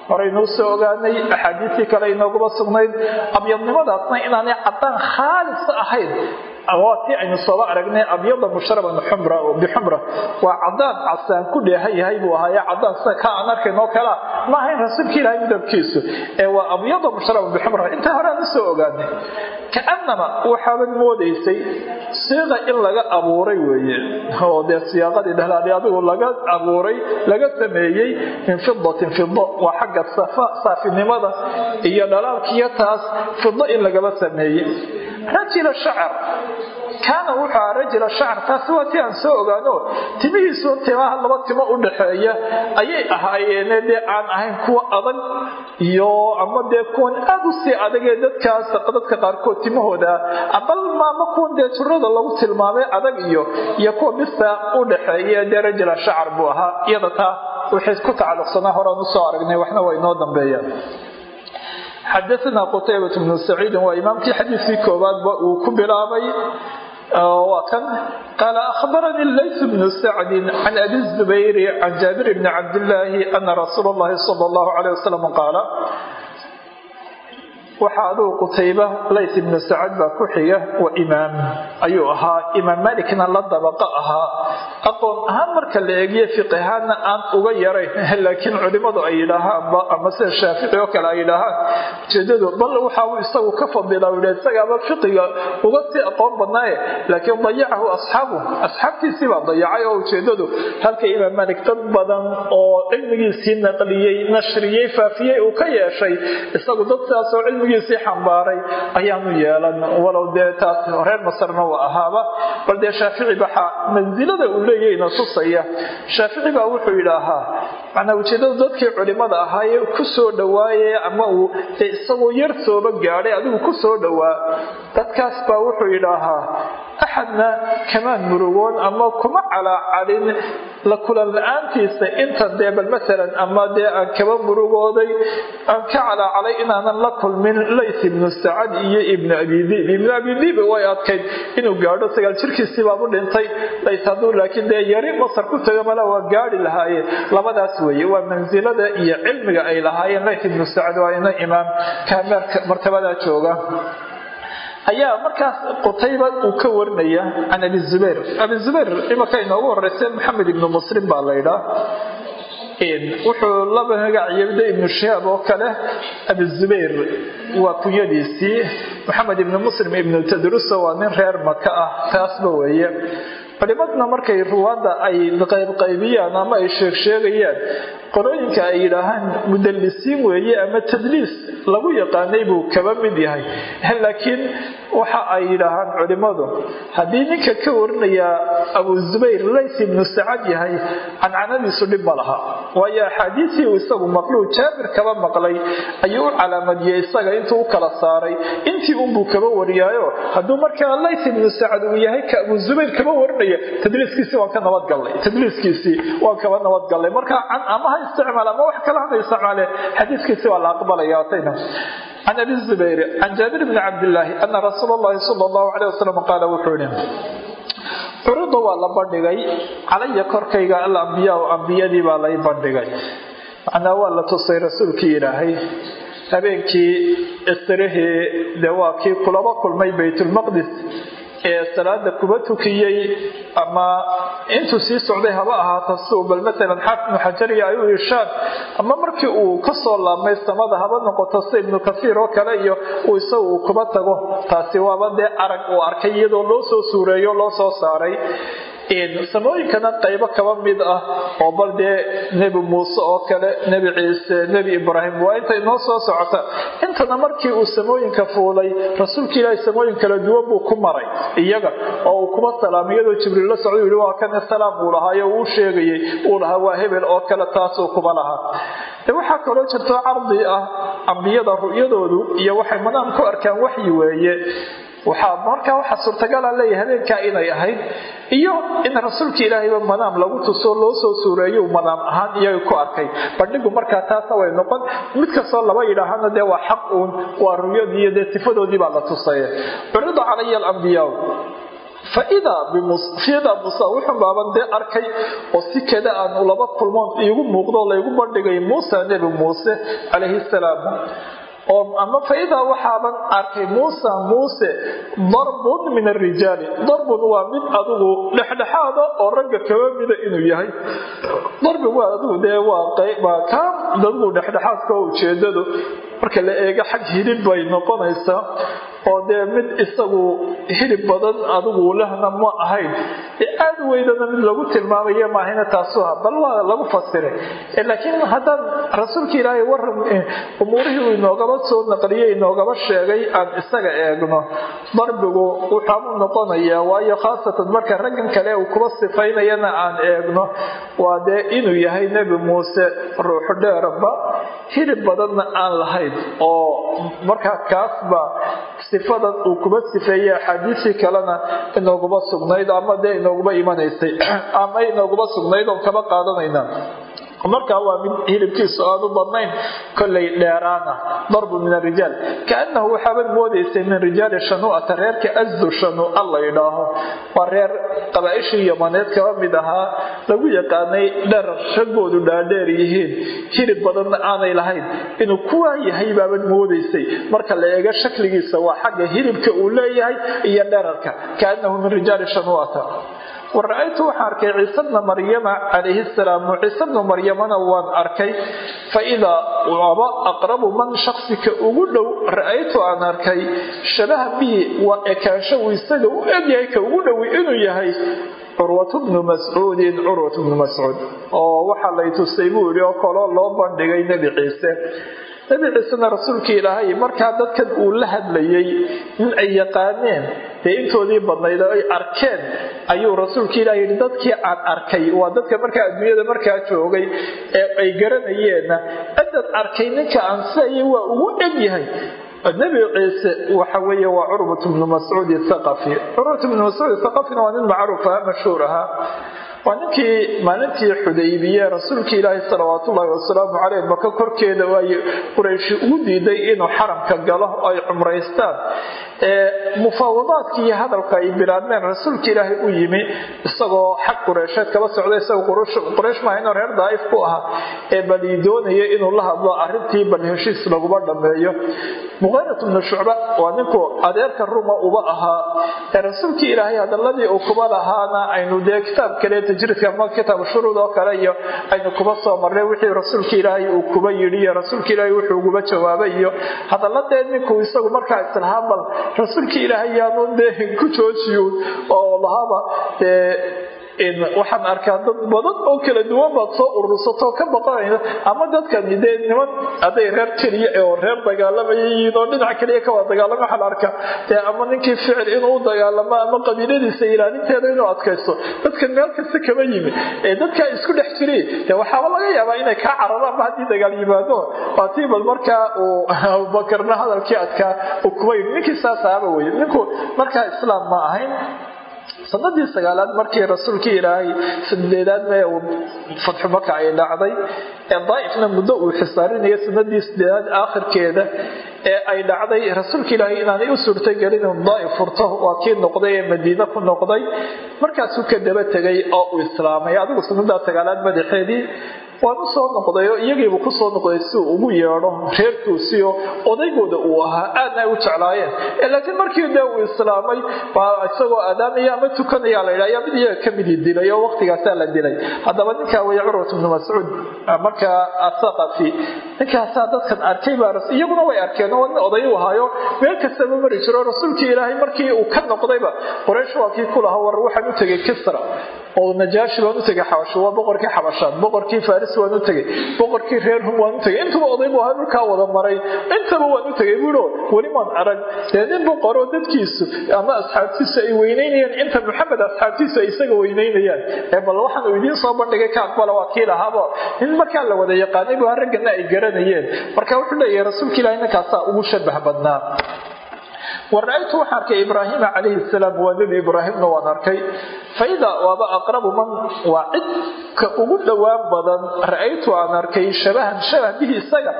Horeynuu soo ogaanay axaadiistii kale inooguba sugnayd abyadnimadaasna inaanay caddaan khaalisa ahayn waa tii aynu sooba aragnay abyada mushraban bixumra waa cadaan casaan ku dheehan yahay buu ahaaye cadaan sida ka aan arkaynoo kalea ma ahayn rasuulka ilaahay midabkiisu. Ee waa abyada mushraban bixumra intaa hore u soo ogaanay kaanama waxaabad moodaysay siiqa in laga abuuray weeye. Oo dee siyaaqadii dhahlaadi adigu laga abuuray laga sameeyey min fidatin fido waa xagga saafinimada iyo dhalaalkiyo taas fido in lagaba sameeyey rajila shacar kaana wuxuu aha rajila shacar taasi waa tii aan soo ogaano. Timihiisu timaha laba timo u dhaxeeya ayay ahaayeene dee aan ahayn kuwa adag iyo ama dee kuwan aad u sii adagee dadkaas dadka qaarkood timahooda. Bal maama kuwan dee jirada lagu tilmaamay adag iyo iyo kuwa bisa u dhaxeeya dee rajila shacar buu ahaa. Iyada taa wixii ku tacalluqsanaa horaan u soo aragnay waxna waa inoo dambeeyaan xadaana qutaybat bnu saciidin waa imaamkii xadiiskii koowaadba uu ku bilaabay waa kan qaala akhbaranii lays bnu sacdin can abi zubayri can jaabir bni cabdillaahi ana rasuula llahi sala allahu caleyh wasalam qaala waxaa aduu qutayba lays ibnu sacad baa ku xiga waa imaam ayuu ahaa. Imaam malikna la dabaqo ahaa. Aqoon ahaan marka la eegiyo fiqihaana aan uga yarayn laakiin culimadu ay yidhaahaanba ama shaafici oo kale ay yidhaahaan ujeedadu bal waxauu isagu ka fadila yidha isagaaba fiqiga uga sii aqoon badnaaye laakiin dayacahu asxaabu asxaabtiisii baa dayacay oo ujeedadu halka imaam malik dad badan oo cilmigiisii naqliyey nashriyey faafiyey uu ka yeeshay isagu dad sidaasoo cilmigiisii xambaaray ayaanu yeelan walow dee taas reer masarna uu ahaaba bal dee shaafici baxa mansilada uu leeyahayna tusaya. Shaafici baa wuxuu yidhaahaa macnaa ujeedada dadkii culimada ahaayee ku soo dhowaaye ama uu dee isagoo yar sooba gaadhay adigu ku soo dhowaa dadkaas baa wuxuu yidhaahaa axadna kamaan murugoon ama kuma calaacalin la kulan la'aantiisa inta dee bal maalan ama dee aan kaba murugooday aan ka calaacalay inaanan la kulmin lays ibnu sacad iyo ibnu abidiib ibnu abidiib way adkayd inuu gaadho sagaal jirkiisii baabu dhintay. Lays hadduu laakiin dee yari masar ku tago mala waa gaadhi lahaayeen labadaas weeye waa mansilada iyo cilmiga ay lahaayeen lays ibnu sacad waa ina imaam kaameerka martabadaa jooga ayaa markaas qutayba uu ka warinaya can abi zubayr. Abi zubayr imaka inoogu horeysa maxamed ibnu muslim baa laydhaa wuxuu laba magacyabda ibnu shihaab oo kale. Abi zubayr waa kunyadiisii maxamed ibnu muslim ibnu tadrusa waa nin reer maka ah taasba weeye. Culimaduna markay ruwaadda ay qaybqaybiyaan ama ay sheegsheegayaan qolooyinka ay yidhaahaan mudallisiin weeye ama tadliis lagu yaqaanay buu kaba mid yahay. Laakiin waxa ay yidhaahaan culimmadu haddii ninka ka warinaya abu zubayr lays ibnu sacad yahay cancanadiisu dhib laha. Waayo axaadiisii uu isagu maqluu jaabir kaba maqlay ayuu u calaamadiyey isaga intuu u kala saaray. Intii unbuu kaba wariyaayo. Hadduu markaa lays ibnu sacad uu yahay ka abu zubayr kaba warinaya tadliiskiisii waan ka nabadgallay tadliiskiisii waan kaba nabadgallay marka ama ha isticmaal ama wax kale hana isticmaale xadiiskiisi waa la aqbalaya atayna can abi zubayr can jaabir bni cabdillaahi ana rasuula allahi sala allahu caleyh wasalam qaala wuxuu yihi curida waa la bandhigay calaya korkayga alambiyaa ambiyadii baa lay bandhigay macnaa waa la tusay rasuulkii ilaahay habeenkii istirihii dee waa kii kulaba kulmay baytulmaqdis ee salaada kuba tukiyey ama intuu sii socday haba ahaato siuu bal maalan xaafid ibnu xajariya ay u ishaan ama markii uu ka soo laabmay samada haba noqoto si ibnu kasiir oo kale iyo uu isagu uu kuba tago. Taasi waaba dee arag uu arkay iyadoo loo soo suureeyo loo soo saaray samooyinkana qaybo kaba mid ah oo bal dee nebi muuse oo kale nebi ciise nebi ibraahim waa inta inoo soo socota. Intana markii uu samooyinka fuulay rasuulka ilaahi samooyin kala duwan buu ku maray. Iyaga oo uu kuba salaamay iyadoo jibriil la socdo yihi waa kane salaam uu lahaayo uu sheegayey. Uu lahaa waa hebel oo kale taasuu kuba lahaa. Waxaa kaloo jirto cardi ah ambiyada ru'yadoodu iyo waxay madaam ku arkaan waxyi weeye waxaa waxaa suurtagala leeyahay habeenkaa inay ahayd iyo in rasuulka ilaahayba madaam lagu tuso loo soo suureeyo madaam ahaan iyaga ku arkay. Bandhigu markaa taasna way noqon. Mid kastoo laba yidhaahana dee waa xaq uun waa ruyadii iyo dee sifadoodii baa la tusaya curida calaya alambiyaa faidaa musa wuxun baaban dee arkay oo si kada aan laba kulmoon iigu muuqdo laygu bandhigay muusa nebi muuse calayhi salaam oo ama faidaa waxaaban arkay muusa muuse darbun min arijaali darbun waa mid adigu dhexdhexaada oo ragga kaba mida inuu yahay. Darbi waa adigu dee waa kaa dadgu dhexdhexaadka ujeedadu. Marka la eego xag hilib bay noqonaysaa oo dee mid isagu hilib badan adigu lahna ma ahayn. Aad weydana mid lagu tilmaamaya maahayna taasu ha bal waa lagu fasiray. Laakiin haddaan rasuulka ilaahay waran umuurihii uu inoogaba soo naqliyey inoogaba sheegay aan isaga eegno. Darbigu wuxaabuu noqonayaa waayo khaasatan marka raggan kale uu kuba sifaynayana aan eegno. Waa dee inuu yahay nebi muuse ruuxu dheerba hilib badanna aan lahayn oo markaa kaasba sifadan uu kuba sifeeyey axaadiisii kalena inooguma sugnayd ama dee inooguma imanaysay. Ama inooguma sugnayd oon kaba qaadanayna markaa waa mid hilibkiisu aad u badnayn kollay dheeraana darbu min arijaal kaanahu waxaabad moodaysay min rijaali shanuu'ata reerka asdu shanuu'a la yidhaaho. Waa reer qabaaishii yamaneed kaba mid ahaa lagu yaqaanay dherar raggoodu dhaadheer yihiin. Hilib badanna aanay lahayn. Inuu kuwaa yahay baabad moodaysay marka la eego shakligiisa waa xagga hilibka uu leeyahay iyo dherarka. Kaanahu min rijaali shanuu'ata wa ra'aytu waxaan arkay ciise bna maryama calayhi salaamu ciise bnu maryamana waan arkay. Fa idaa waba aqrabu man shaksika ugu dhow ra'aytu aan arkay shabaha bihi waa ekaansho uu isaga u egyahay ka ugu dhowi inuu yahay curwatu bnu mascuudin curwatu bnu mascuud oo waxaa lay tusay buu yihi oo kaloo loo bandhigay nebi ciise nebi ciisena rasuulkii ilaahay markaa dadkan uu la hadlayay in ay yaqaaneen dee intoodii badnayd oo ay arkeen ayuu rasuulkii ilahay yidhi dadkii aan arkay waa dadka markaa adduunyada markaa joogay ee ay garanayeenna cidad arkay ninka aan siaya waa ugu egyahay nebi ciise waxa weeye waa curwat bnu mascuud thaqafi curwat bnu mascuud thaqafina waa nin macruuf aha mashhuur ahaa waa ninkii maalintii xudaybiye rasuulkii ilaahi salawaatu ullaahi wasalaamu caleyh maka korkeeda ay qurayshi ugu diiday inuu xaramka galo oo ay cumraystaan. Mufaawadaadkii iyo hadalka ay bilaabmeen rasuulka ilaahay u yimi isagoo xag qureysheed kaba socda isagoo quraysh maaha inuu reer daa'if ku ahaa ee balii doonaya inuu la hadlo arrintii bal heshiis laguma dhammeeyo muqayrat bnu shucba waa ninku adeerka ruma uba ahaa. Ee rasuulkii ilaahay hadaladii uu kuba lahaana aynu dee kitaab kale tajriidka ama kitaab shuruud oo kale iyo aynu kuba soo marnay wixii rasuulka ilaahay uu kuba yidhi iyo rasuulka ilaahay wuxuu uguba jawaabay iyo hadaladee ninku isagu markaa islahaa bal rasuulkii ilaahay yaanu dee ku joojiyo oo lahaba dee waxaan arkaa dad badan oo kala duwan baad soo urursatoo ka baqanaysa ama dadkani dee niman hadday reer keliya oo reer dagaalamaya yihiin oo dhinac keliya ka wada dagaalama waxaa la arkaa dee ama ninkii ficil inuu u dagaalamo ama qabiiladiisa ilaalinteeda inuu adkaysto. Dadkan meel kasta kama yimi ee dadkaa isku dhex jiray dee waxaaba laga yaabaa inay kaa cararaanba haddii dagaal yimaado. Waa tii bal markaa uu abubakarna hadalkii adkaa yidhi ninkii saas ahaba weye ninku markaa islaam ma ahayn sanadii sagaalaad markii rasuulkii ilaahay sideedaad uu fatxu ay dhacday ee daaifna muddo uu xisaarinaya sanadii sideedaad aakhirkeeda ee ay dhacday rasuulka ilaahay inaanay u suurtagelin inu daaif furto waa kii noqday ee madiine ku noqday. Markaasuu ka daba tegay oo uu islaamay. Adigu sanadaa sagaalaad madaxeedii waan u soo noqday oo iyagiibu ku soo noqday si uu ugu yeedho reerkuusiyo odaygooda uu ahaa aadna ay u jeclaayeen. Laakiin markii dee uu islaamay baa isagoo aadaamaya ama tukanaya la yidhah ayaa mid iyaga ka midii dilay oo waqtigaasaa la dilay. Haddaba ninkaa weeye curwat bnu mascuud markaa athaqafi ninkaasaa dadkan arkay baa iyaguna way arkeen oo nin oday u ahaayo meel kastaba mari jiro rasuulkii ilaahay markii uu ka noqdayba qoraysh waa kii ku lahaa war waxaan u tegay kisra oo najaashi baan u tegay xabasho waa boqorkii xabashaad boqorkii faris waan u tegay boqorkii reer hum waan u tegay intuba oday buu ahaa dhulkaa wada maray intaba waan u tegay buuo weli maan arag dee nin boqoroo dadkiisu ama asxaabtiisu ay weynaynayaan inta maxamed asxaabtiisu ay isaga weynaynayaan ee bal waxaan uu idiin soo bandhigay ka aqbala waa kii lahaabo nin markaa la wada yaqaanay bu raggana ay garanayeen. Marka wuxuu leeyahay rasuulka ilahi ninkaasaa ugu shabah badnaa. Wara-aytu waxaan arkay ibraahima calayhi salaam waa nebi ibraahimna waan arkay. Faida waaba aqrabu man waa cidka ugu dhowaan badan ra'aytu aan arkay shabahan shabah bihi isaga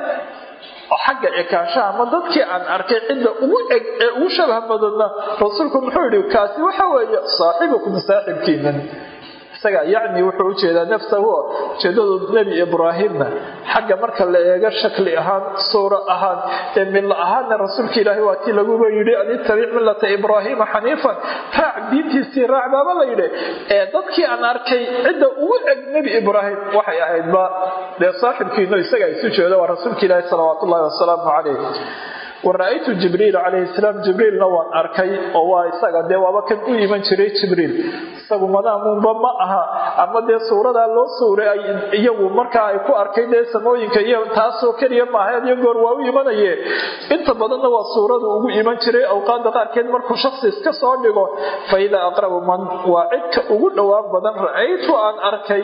xagga ekaanshaha ama dadkii aan arkay cidda ugu eg ee ugu shabah badanna rasuulku muxuu yidhi kaasi waxa weeye saaxibukum saaxibkiinan isaga yacni wuxuu u jeedaa nafsahu ujeedadu nebi ibraahimna xagga marka la eego shakli ahaan suuro ahaan ee milla ahaanna rasuulka ilaahay waa tii laguba yidhi an ittabic millata ibraahiima xaniifan. Raac diintiisii raac la yidhi. Ee dadkii aan arkay cidda ugu eg nebi ibraahim waxay ahaydba dee saaxibkiino isaga isu jeedo waa rasuulka ilaahi salawaat wasalaamu calayh wara-aytu jibriil calayhi salaam jibriilna waan arkay oo waa isaga dee waaba kan u iman jiray jibriil isagu madaamuunba ma aha ama dee suuradaa loo suuray ay iyagu markaa ay ku arkay dee samooyinka iyo taasoo keliya maaha iyo goor waa u imanaye. Inta badanna waa suuradu ugu iman jiray awqaada qaarkeed markuu shaksi iska soo dhigo fa idaa aqrabu man waa cidka ugu dhowaan badan ra'aytu aan arkay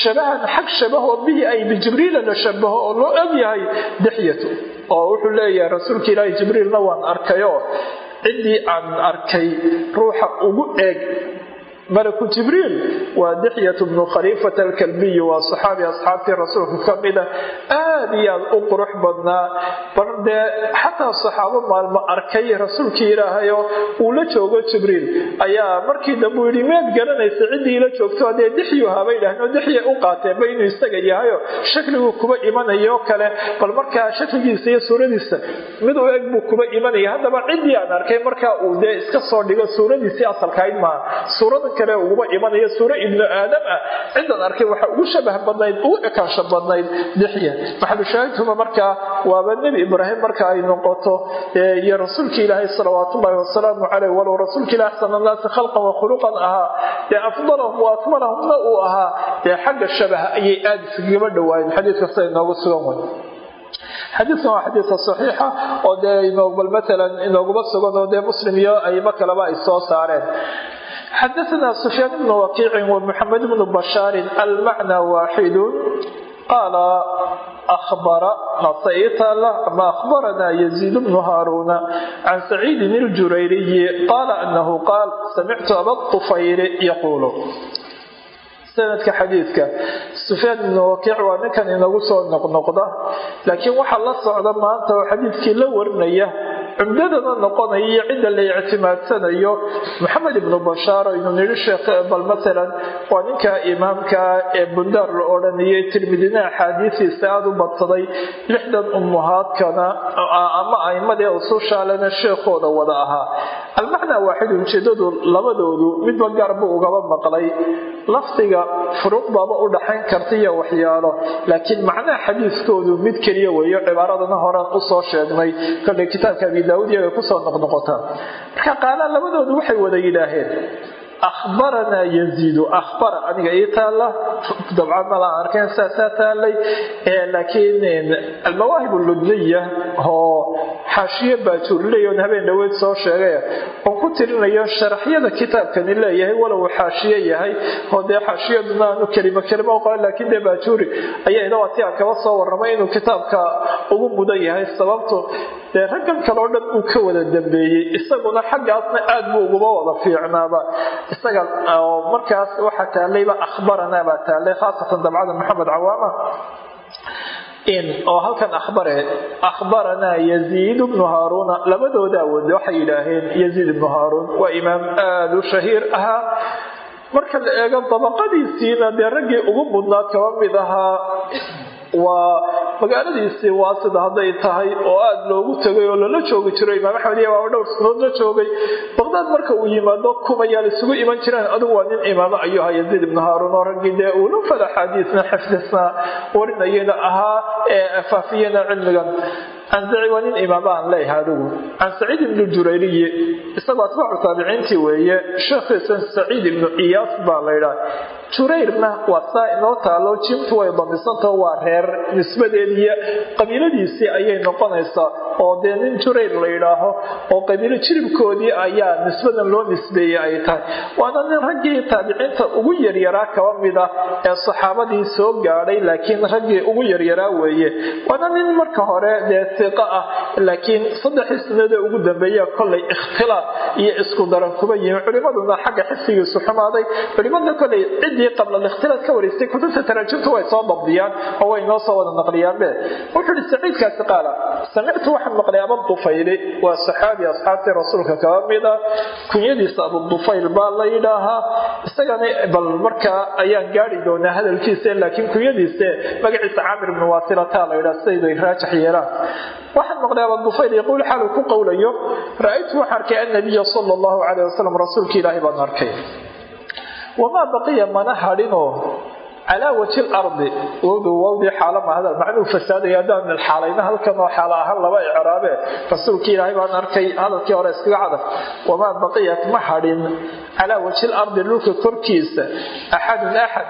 shabahan xag shabaho bihi ay bijibriila la shabaho oo loo ogyahay dixyatu oo wuxuu leeyahay rasuulka ilaahi jibriilna waan arkayoo ciddii aan arkay ruuxa ugu eeg malaku jibriil waa dixyat bnu khaliifata alkalbiyi waa saxaabi asxaabtii rasuulka ka mida. Aad iyo aad u qurux badnaa. Bar dee xataa saxaabo maalmo arkay rasuulkii ilaahayoo uu la joogo jibriil ayaa markii dambe uu yidhi meed garanaysa ciddii la joogto dee dixyu habay dhahnoo dixya u qaateenba inuu isaga yahayo shakliguu kuba imanayoo kale. Bal markaa shakligiisa iyo suuradiisa mid u eg buu kuba kale uguba imanaya suuro ibnu aadam ah. Cidan arkay waxa ugu shabah badnayd ugu ekaansho badnayd dixya. Maxalushaahidkuma markaa waaba nebi ibraahim marka ay noqoto iyo rasuulka ilaahay salawaatullaahi wasalaamu caleyh walow rasuulka ilahi axsan annaasi khalqan wa ahaa dee afdalahum wa uu ahaa dee xagga shabaha ayay aada iskagaba dhawaayeen xadiidka sida inoogu sugan way. Xadiidkan waa xadiidka saxiixa oo dee bal matalan inooguma sugan oo dee muslim iyo aymo kaleba ay soo saareen xadaثna sufyaan bnu wakiicin wmuxamed bnu bashaarin almacna waaxidu qaala أخبر نصيت له ما أخبرنا يزيد بن هارون عن سعيد الجريري قال أنه قال سمعت أبا الطفيل يقول sanadka xadiidka sufyaan ibnu wakiic waa ninkan inagu soo noqnoqda laakiin waxaa la socda maanta oo xadiidkii la warinaya cumdadana noqonaya iyo cidda la ictimaadsanayo maxamed ibnu bashaar aynu nidhi sheekh bal matalan waa ninka imaamka ee bundaar la odhanayay tirmidina axaadiisiisa aada u badsaday lixdan ummuhaadkana ama aimadee usushaalena sheekhooda wada ahaa. Almacnaa waaxid ujeedadu labadoodu midba gaarbu ugaba maqlay lafdiga furuuq baaba u dhaxayn karta iyo waxyaalo. Laakiin macnaha xadiiskoodu mid keliya weeyo cibaaradana horaan u soo sheegnay. Kolley kitaabka abi daawud iyaga ku soo noqnoqotaan marka qaalaan labadoodu waxay wada yidhaaheen akhbaranaa yaziidu akhbara aniga ii taalla dabcan mala arkeen saasaa taallay laakiin almawaahib ludniya oo xaashiye baajuurley oon habeen dhaweyd soo sheegay oon ku tirinayo sharaxyada kitaabkani leeyahay walow xaashiye yahay oo dee xaashiyaduna aanu kelimo kelimo qoran laakiin dee baajuuri ayaa inawati aan kaba soo warramay inuu kitaabka ugu mudan yahay sababto dee raggan kale dhan uu ka wada dambeeyey isaguna xaggaasna aad buu uguba wada fiicnaaba isaga oo markaas waxaa taalayba akhbaranaa baa taallay khaasatan dabcada maxamed cawaama oo halkan akhbare akhbaranaa yaziid bnu haaruuna labadooda awoode waxay yidhaaheen yaziid ibnu haaruun waa imaam aada u shahiir ahaa. Marka la eego dabaqadiisiina dee raggii ugu mudnaa kaba mid ahaa waa magaaladiisii waa sida hadday tahay oo aada loogu tegay oo lala joogi jiro imaam axmed iyo baaba dhowr sanood la joogay. Baqdaad marka uu yimaado kumayaal isugu iman jireen adigu waa nin imaamo ayuu ahaa yaziid ibnu haaruun oo raggii dee fal axaadiisna xifdisna warinayana ahaa ee faafiyana cilmigan canzaci waa nin imaamo aan leeyahay adigu. Can saciid ibnu jurayriyi isagoo atbaacu taabiciintii weeye sheekhiisan saciid ibnu iyaas baa laydhaa jurayrna waa saa inoo taalo jimtu way damisantaho waa reer nisbadeediiyo qabiiladiisii ayay noqonaysaa oo dee nin jurayr la yidhaaho oo qabiilo jiribkoodii ayaa nisbadan loo nisbeeyey ay tahay. Waana nin raggii taabiciinta ugu yaryaraa kaba mid ah ee saxaabadii soo gaadhay laakiin raggii ugu yaryaraa weeye. Waana nin marka hore dee iqo ah laakiin saddexii sanadee ugu dambeeya kollay ikhtilaaf iyo isku daran kuba yimi culimaduna xagga xifdigiisu xumaaday. Culimada kollay ciddii qabla ikhtilaaf ka waraystay kutubta taraajumta way soo dabdiyaan oo way noo soo wada naqliyaanbe wuxuu ihi saciidkaasi qaala samictu waxaan maqlay abudufayli waa saxaabi asxaabtii rasuulka kaba mida kunyadiisa abudufayl baa la yidhaahaa isagana bal markaa ayaan gaari doonaa hadalkiisa laakiin kunyadiise magaciisa caamir ibnu waasilata la yidhaha siday raajax yeelaan. Waxaan maqlay abudufayl yaquul xaaluu ku qowlayo ra'aytu waxaan arkay annabiya sala allahu calayh wasalam rasuulka ilaahay baan arkay. Wamaa baqiya mana hadhinoo calaa waji lardi wowdu wowdii xaala mahada macnuu fasaadaya haddaan xaalayna halkan oo xaala ahaan laba icraabe. Rasuulkii ilaahay baan arkay hadalkii hore iskaga cadaf. Wamaa baqiyat ma hadhin calaa waji lardi dhulka korkiisa axadun axad.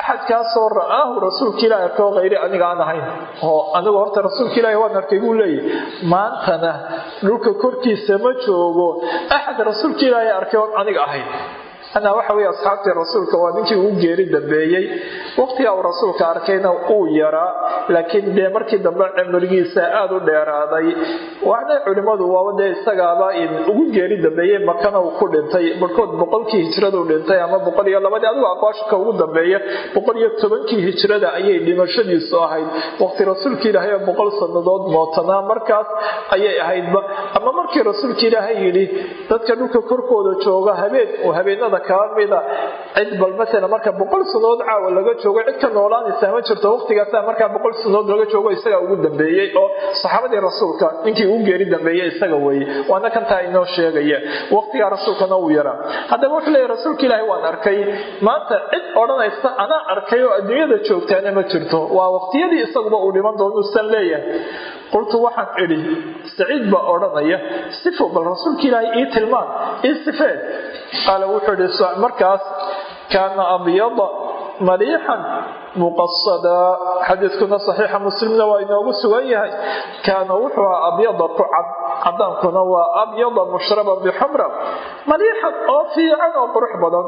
Axadkaasoo ra'aahu rasuulka ilahi arkoo hayri aniga aan ahayn. Oo anigu horta rasuulka ilaahi waan arkay buu leeyahy maantana dhulka korkiisa ma joogo. Axad rasuulka ilaahi arkay oon aniga ahayn anaa waxa weye asxaabtii rasuulka waa ninkii uu geeri dambeeyey. Waqtigaa uu rasuulka arkayna uu yaraa laakiin dee markii dambe cimrigiisa aada u dheeraaday. Waxna culimmadu waaba dee isagaaba ugu geeri dambeeyey makana uu ku dhintay. Barhkood boqolkii hijradu dhintay ama boqol iyo labadii adigu aqwaashka ugu dambeeya boqol iyo tobankii hijrada ayay dhimashadiisu ahayd. Waqti rasuulka ilaahay boqol sannadood mootanaa markaas ayay ahaydba ama markii rasuulka ilaahay yidhi dadka dhulka korkooda jooga habeen uu habeenada kaba mida cid bal maala marka boqol sanood caawa laga joogo cid ka noolaanaysaa ma jirto waqtigaasa markaa boqol sanood laga joogo isagaa ugu dambeeyey oo saxaabadii rasuulka ninkii ugu geeri dambeeyey isaga weeye. Waana kantaa inoo sheegaya waqtigaa rasuulkana uu yaraa haddaba wuxuu leeyahy rasuulka ilaahi waan arkay. Maanta cid odhanaysa anaa arkay oo adduunyada joogtaana ma jirto. Waa waqtiyadii isaguba uu dhiman doono usan leeyahay qultu waxaan idhi saciid baa odhanaya sifo bal rasuulka ilaahay ii tilmaan ii sifee qaala wuxuu idhi markaas kaana abyada maliixan muqasadaa xadiidkuna saxiixa muslimna waa inoogu sugan yahay kaana wuxuu ahaa abyada ku cad cadaankuna waa abyada mushraban bixumra maliixan oo fiican oo qurux badan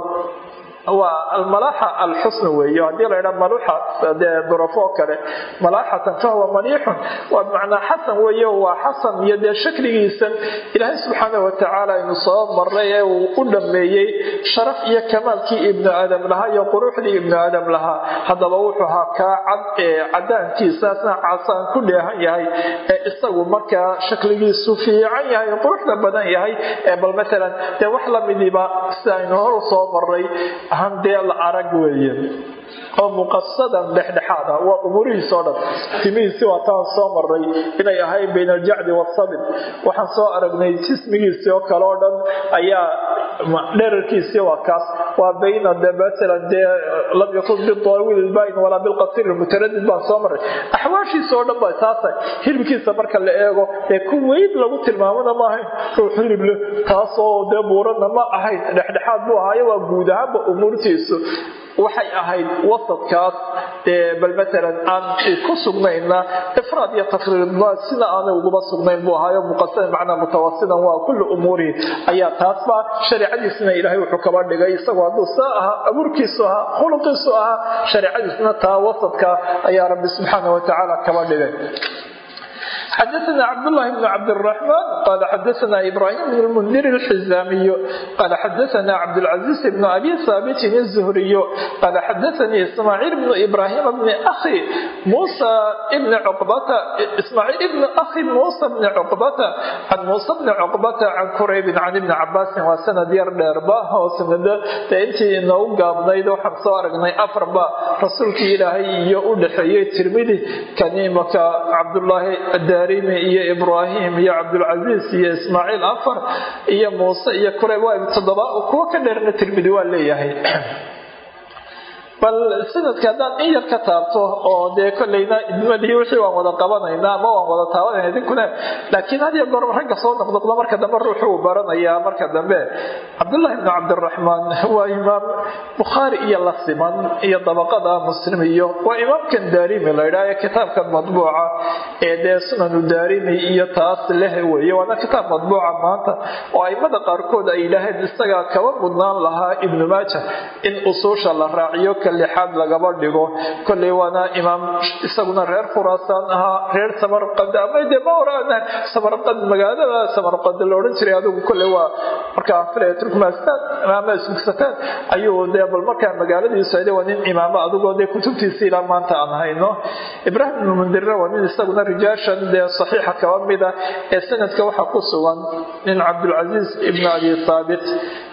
waa almalaaxa alxusn weeye haddii la ydhaa maluxa dee durafo kale malaaxatan fahuwa maliixun waa bimacnaa xasan weeye waa xasan iyo dee shakligiisan. Ilaahay subxaana watacaala aynu soo maray ee uu u dhammeeyey sharaf iyo kamaalkii ibnu aadam lahaa iyo quruxdii ibnu aadam lahaa. Haddaba wuxuu ahaa kaa cad ee cadaankiisaasna casaan ku dheehan yahay ee isagu markaa shakligiisu fiican yahay quruxda badan yahay ee bal maalan dee wax lamidiiba sida aynu horu soo maray handee la arag weeye oo muqasadan dhexdhexaad ah. Waa umurihiis oo dhan. Timihiisi waa taan soo maray inay ahayn bayna aljacdi waxaan soo aragnay jismigiisii oo kale oo dhan ayaa dherarkiisii waa kaas. Waa bayna de maalan dee lam yakun ilbayn walaa bilqasir mutaradid baan soo maray axwaashiisa oo dhan ba taasa hilibkiisa marka la eego ee ku weyn lagu tilmaamona ma ahayn. Ruux hilib leh taasoo dee buurana ma ahayn. Dhexdhexaad buu ahaayo waa guud ahaanba umuurtiisu waxay ahayd wasadkaas bal maalan aan ku sugnayna ifraad iyo tafriidba sida aanay uguba sugnayn buu ahaayo muqasada macnaa mutawasidan waa kulli umuurihi ayaa taasba shareecadiisna ilaahay wuxuu kaba dhigay isagoo hadduu saa ahaa abuurkiisu ahaa khuluqiisu ahaa shareecadiisna taa wasadka ayaa rabbi subxaana watacaala kaba dhigay xdثna cبdاللh بن cبدالرحمن qال xdثna إبراهيم بن المنdir الحزاmي qال xdثna cبدالعزيز بن أbي ثابت الزهري qال xdثnي إسماعيل بن إبراهيم بن أخي موسى بن عقبة إسماعيل بن أخي موسى بن عقبة عن موسى بن عقبة عن كريب عن ابن عباس waa sanad yar dheerba oo sanado dee intii inoogu gaabnayd waxaan soo aragnay afarba rasuulkii ilaahay iyo u dhexeeyey tirmidi kaniimaka cabdulaahi daarimi iyo ibraahim iyo cabdulcasiis iyo ismaaciil afar iyo muuse iyo kureyb waa toddoba kuwo ka dheerna tirmidi waa leeyahay bal sanadka haddaan in yar ka taabto oo dee kolleyna idmadii wixii waan wada qabanaynaa ama waan wada taabanayna idinkuna laakiin had iyo goor ragga soo noqnoqda marka dambe ruuxu uu baranayaa marka dambe cabdullahi bnu cabdiraxmaan waa imaam bukhaari iyo la siman iyo dabaqada muslim iyo waa imaamkan daarimi la ydhaha ee kitaabkan madbuuca ee dee sunanu daarimi iyo taas leh weeye. Waana kitaab madbuuca maanta oo aimada qaarkood ay yidhaaheen isagaa kaba mudnaan lahaa ibnu maaja in usuusha la raaciyo lixaad lagaba dhigo kolley waana imaam isaguna reer khuraasaan ahaa reer samarqad ama dee ma oraana samarqad magaalada samarqad la odhan jiray adigu kolley waa markaa filaya turkmanistan ama ismugsataan ayuu dee bal markaa magaaladiisu ayde waa nin imaamo adigoo dee kutubtiisi ilaa maanta aan hayno. Ibraahim ibnu mundirre waa nin isaguna rijaashan dee saxiixa kaba mida ee sanadka waxaa ku sugan nin cabdulcasiis ibnu abi thaabit.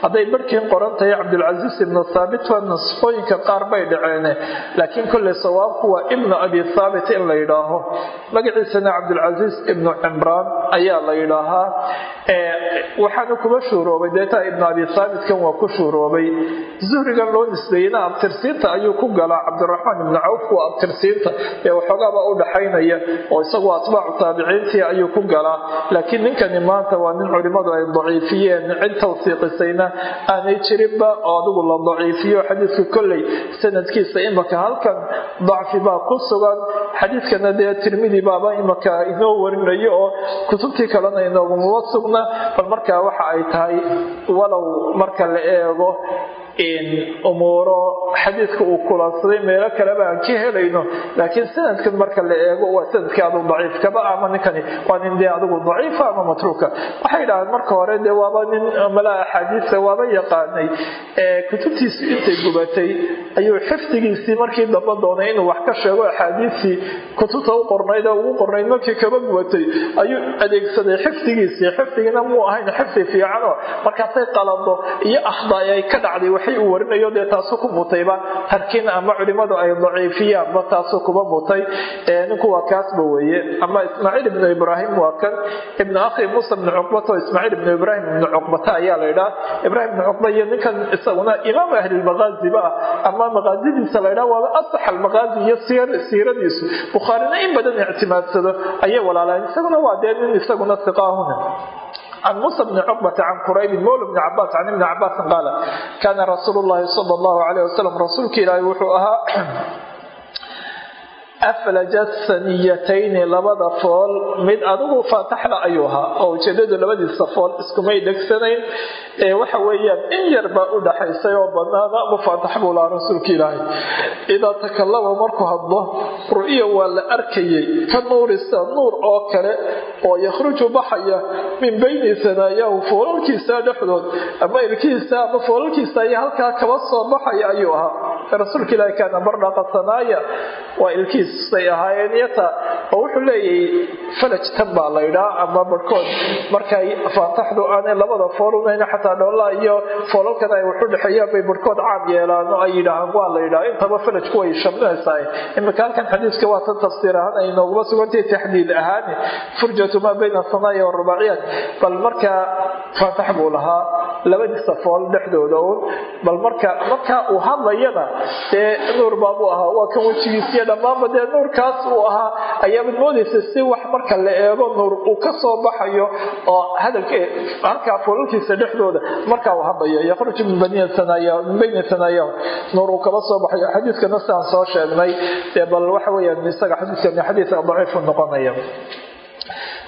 Hadday barhkiin qoran tahay cabdulcasiis ibnu thaabit waa nasfooyinka qaar bay dhaceene laakiin kolley sawaabku waa ibnu abi thaabit in la yidhaaho. Magaciisana cabdulcasiis ibnu cimraan ayaa la yidhaahaa waxaana kuma shuuroobay. Deetaa ibnu abi thaabitkan waa ku shuuroobay. Zuhrigan loo nisbeeyeyna abtirsiinta ayuu ku galaa. Cabdiraxmaan ibnu cawf waa abtirsiinta ee waxoogaaba u dhaxaynaya oo isagu atbaacu taabiciintii ayuu ku galaa. Laakiin ninkani maanta waa nin culimmadu ay daciifiyeen. Cid tawsiiqisayna aanay jirinba oo adigu la daciifiyo xadiidka kolley sanadkiisa imaka halkan dacfi baa ku sugan. Xadiidkana dee tirmidi baaba imaka inoo warinayo oo kutubtii kalena inoogumaba sugna bal markaa waxa ay tahay walow marka la eego umuuro xadiidka uu kulansaday meelo kaleba aan ka helayno. Laakiin sanadkan marka la eego waa sannadkii adu daciifkaba ama ninkani waa nin dee adigu daciifa ama matruuka? Waxay yidhahdeen marka hore dee waaba nin malaa axaadiista waaba yaqaanay. Kutubtiisi intay gubatay ayuu xifdigiisii markii damba doonay inuu wax ka sheego axaadiistii kutubta u qornayd ee ugu qornayd markii kaba gubatay ayuu adeegsaday xifdigiisii. Xifdigina muu ahayn xifdi fiicano markaasay qalado iyo akhdaay ay ka dhacday waxay uu warinayo dee taasu ku mutayba. Tarkin ama culimadu ay daciifiyaanba taasu kuba mutay. Ninku waa kaasba weeye. Ama ismaaciil ibnu ibraahim waa kan. Ibnu akhi muusa ibnu cuqbata oo ismaaciil ibnu ibraahim ibnu cuqbata ayaa la idhaa ibraahim ibnu cuqba iyo ninkan isaguna imaam ahlilmaqaaziba ah. Ama maqaasidiisa la idhaa waaba asax almaqaazi iyo siiradiisu. Bukhaarina in badan ictimaadsado ayay walaalaan isaguna waa dee nin isaguna siqaahuna can musa bni cuqbata can quraybin mowla bni cabaas can ibni cabaasin qaala kaana rasuulu llaahi sala allahu calayh wasalam rasuulka ilaahi wuxuu ahaa aflajat saniyatayni labada fool mid adigu faataxla ayuu ahaa oo ujeedadu labadiisa fool iskumay dhegsanayn ee waxa weeyaan in yar baa u dhaxaysay oo banaana mufaatax buu lahaa rasuulka ilaahay idaa takallama markuu hadlo ru'ya waa la arkayay ka nuurisa nuur oo kale oo yakhruju baxaya min bayni sanaayahu foolalkiisa dhexdood ama ilkihiisa ama foolalkiisa ayaa halkaa kaba soo baxaya ayuu ahaa rasuulka ilaahay kaana bardhaqa sanaaya waa ilkiisay ahaayeen yata oo wuxuu leeyahay falaj tan baa laydhaa ama barhkood markay faataxdu aanay labada foolunayna xataa dhoolaa iyo foolalkan ay waxu dhexeeyaan bay barhkood caam yeelaan oo ay yidhaahaan waa laydhaa intaba falajku way shamlinaysaa imika halkan xadiiska waa tan tafsiir ahaan ay nooguma sugantay taxdiid ahaan furjatu maa bayna sanaaya warubaaciyaat bal markaa faatax buu lahaa labadiisa fool dhexdooda uun bal marka markaa uu hadlayana dee nuur baabuu ahaa waa kan wejigiisiyo dhammaanba dee nuurkaas uu ahaa ayaabad moodaysa si wax marka la eego nuur uu ka soo baxayo oo hadalka halkaa foolalkiisa dhexdooda markaa uu hadlayo yakhruju min bayni sanaayahu nuur uu kaba soo baxayo. Xadiidkana sidaan soo sheegnay. Dee bal waxa weeyaan isaga xadiidkani xadiidka daciifu noqonaya.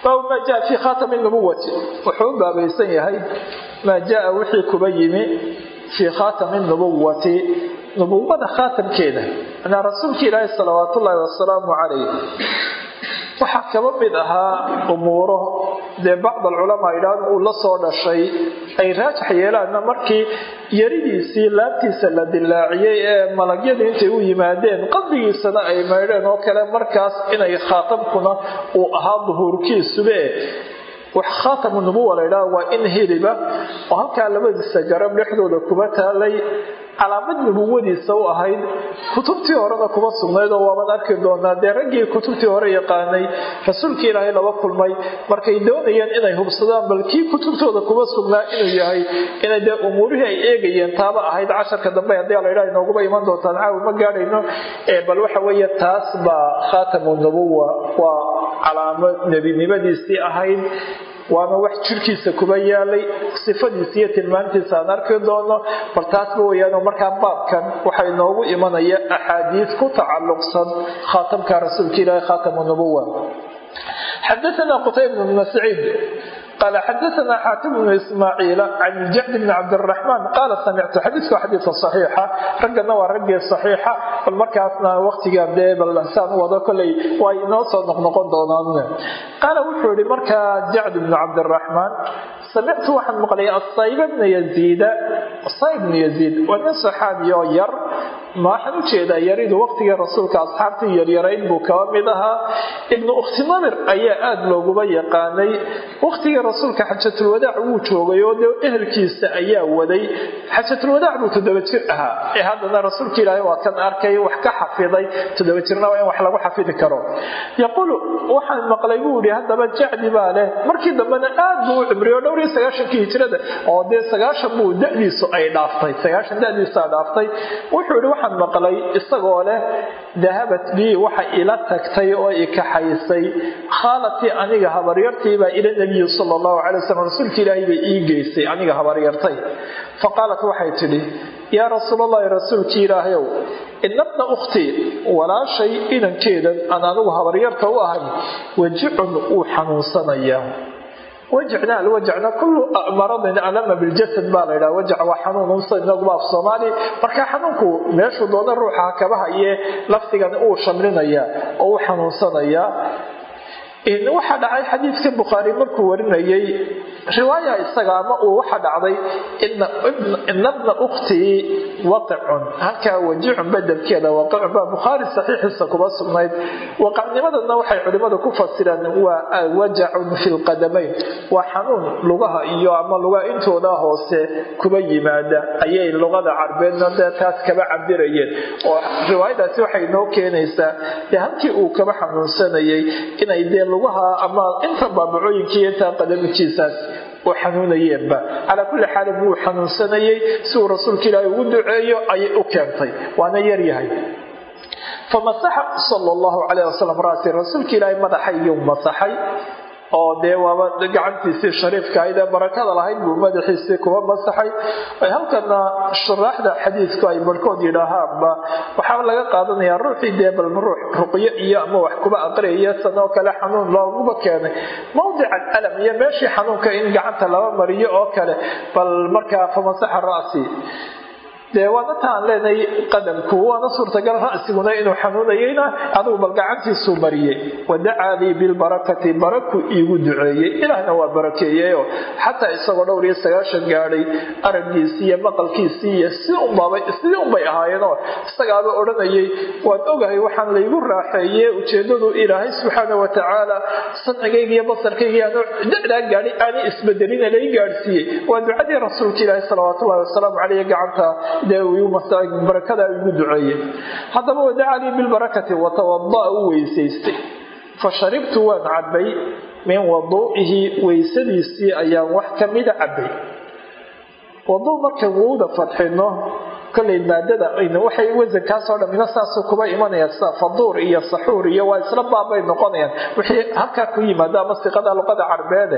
Baabu maa jaa fii khaatami nubuwati wuxuu u baabaysan yahay maa jaa wixii kuba yimi fii khaatami nubuwati nubuwada khaatamkeeda anaa rasuulka ilaahi salawaat ullaahi wasalaamu calayh waxaa kaba mid ahaa umuuro. Dee bacd alculamaa idhaahn uu la soo dhashay ay raajax yeelaanna markii yaridiisii laabtiisa la dilaaciyey ee malagyadii intay u yimaadeen qalbigiisana ay maydheen oo kale markaas inay khaatamkuna uu ahaa duhuurkiisube wax khaatamu nubuwa laydhaha waa in hiliba oo halkaa labadiisa garab dhexdooda kuba taalay calaamad nubuwadiisa u ahayd kutubtii horena kuma sugnayd oo waaban arki doonaa. Dee raggii kutubtii hore yaqaanay rasuulkii ilaahay laba kulmay markay doonayeen inay hubsadaan bal kii kutubtooda kuma sugnaa inuu yahay inay dee umuurihii ay eegayeen. Taaba ahayd casharka dambe haddii laydhaha inooguba iman doontaan caawi ma gaadhayno. Bal waxa weeye taas baa khaatamu nubuwa waa calaamo nebinimadiisii ahayd waana wax jirkiisa kuba yaalay sifadiisa iyo tilmaantiisa aan arki doono. Bal taasba weyaanoo markaa baabkan waxaa inoogu imanaya axaadiis ku tacalluqsan khaatamka rasuulka ilaahi khaatamu nubuwa xadaana qutayb bnu saciid قال xdثna xاakim بن ismاعيiل عن الجعد بن cabdالرحمن qال samictu xadiiku xadiia صaxiixa raggana waa raggii صaxiixa bal markaasna waqtigan dee balsaan wado koley waa inoo soo noqnoqon doonaan qaala wuxuu yihi markaa jacd بن cabdالرحمن samictu waxaan maqlay asayb bna yaziida asayb bnu yaziid waa nin saxaabi oo yar ma waxaan u jeedaa yaridu waqtigii rasuulka asxaabtii yaryarayn buu kaba mid ahaa. Ibnu ukhti namir ayaa aada looguba yaqaanay. Waqtigii rasuulka xajatulwadaac wuu joogay oo dee ehelkiisa ayaa waday. Xajatulwadaac buu toddoba jir ahaa. Ee haddana rasuulka ilaahay waa kan arkay wax ka xafiday. Toddoba jirna waa in wax lagu xafidi karo. Yaquulu waxaan maqlay buu ihi haddaba jacdi baa leh. Markii dambena aad buu u cimriyo dhowr iyo sagaashankii hijrada oo dee sagaashan buu dadiisu ay dhaaftay. Sagaashan dadiisaa dhaaftay. Wuxuu ihi waxaan maqlay isagoo leh dahabat bii waxa ila tagtay oo ikaxaysay khaalatii aniga habaryartiibaa ila nabiyi sala allahu calay wasalam rasuulka ilaahay bay ii geysay aniga habaryartay. Fa qaalat waxay tidhi yaa rasuulallahi rasuulkii ilaahayow inabna ukhtii walaashay inankeedan aan anigu habaryarta u ahay wajicun wuu xanuunsanayaa wajacna alwajacna kullu maradin alama biljasad baa la ydhaha wajac waa xanuun usa inaguba soomaali marka xanuunku meeshuu doona ruuxa kabaha iyo laftigan uu shamlinaya oo u xanuunsanaya waxaa dhacay xadiidka bukhaari markuu warinayay riwaaya isaga ama uu waxa dhacday ina bna waqicun halkaa wajicun bedelkeeda waqicun baa bukhaari saxiixiisa kuba sugnayd. Waqacnimadana waxay culimmadu ku fasireen waa wajacun fi lqadamayn waa xanuun lugaha iyo ama lugaha intooda hoose kuba yimaada. Ayay luqada carbeedna dee taas kaba cabirayeen oo riwaayadaasi waxay noo keenaysaa dee halkii uu kaba xanuunsanayay inay dee lugaha ama inta baabacooyinkai intaa qadamikiisaas u xanuunayeenba. Calaa kulli xaalin wuu xanuunsanayay si uu rasuulka ilaahay ugu duceeyo ayay u keentay. Waana yaryahay famasaxa sala allahu calayh wasalam ra'si rasuulka ilaahay madaxayyuu masaxay oo dee waaba gacantiisii shariifka ahayd ee barakada lahayd buu madaxiisii kuba masaxay. Halkana shuraaxda xadiidku ay barhkood yidhaahaanba waxaa laga qaadanayaa ruuxii dee bal ruux ruqyo iyo ama wax kuba aqriyaya sanoo kale xanuun looguba keenay. Mawdica alam iyo meeshii xanuunka in gacanta laba mariyo oo kale bal markaa famasaxa ra'si dee waana taan leenahay qadamku waana suurtagal ra'siguna inuu xanuunayeyna adugu bal gacantiisuu mariyey. Wadacaa lii bilbarakati baraku iigu duceeyey. Ilaahna waa barakeeyeyo xataa isagoo dhowr iyo sagaashan gaadhay araggiisii iyo maqalkiisii iyo sidii unbay ahaayeenoo isagaaba odhanayay waan ogahay waxaan laygu raaxeeye ujeedadu ilaahay subxaana watacaala samcigayga iyo basarkayga aanu dacdaa gaadhi aanay isbedelina lay gaadhsiiyey. Waa ducadii rasuulka ilaahi salawaatullahi wasalaamu caleyh gacanta barakada igu duceeye haddaba wadacaa lii bilbarakati watawada'a u weysaystay. Fa sharibtu waan cabbay min waduu'ihi weysadiisii ayaan wax ka mida cabbay. Waduu markan wowda fadxino kolay maadada waxay wasankaasoo dhamina saasuu kuba imanaya sida faduur iyo saxuur iyo waa isla baabay noqonayaan. Wixii halkaa ku yimaado ama siqada luqada carbeede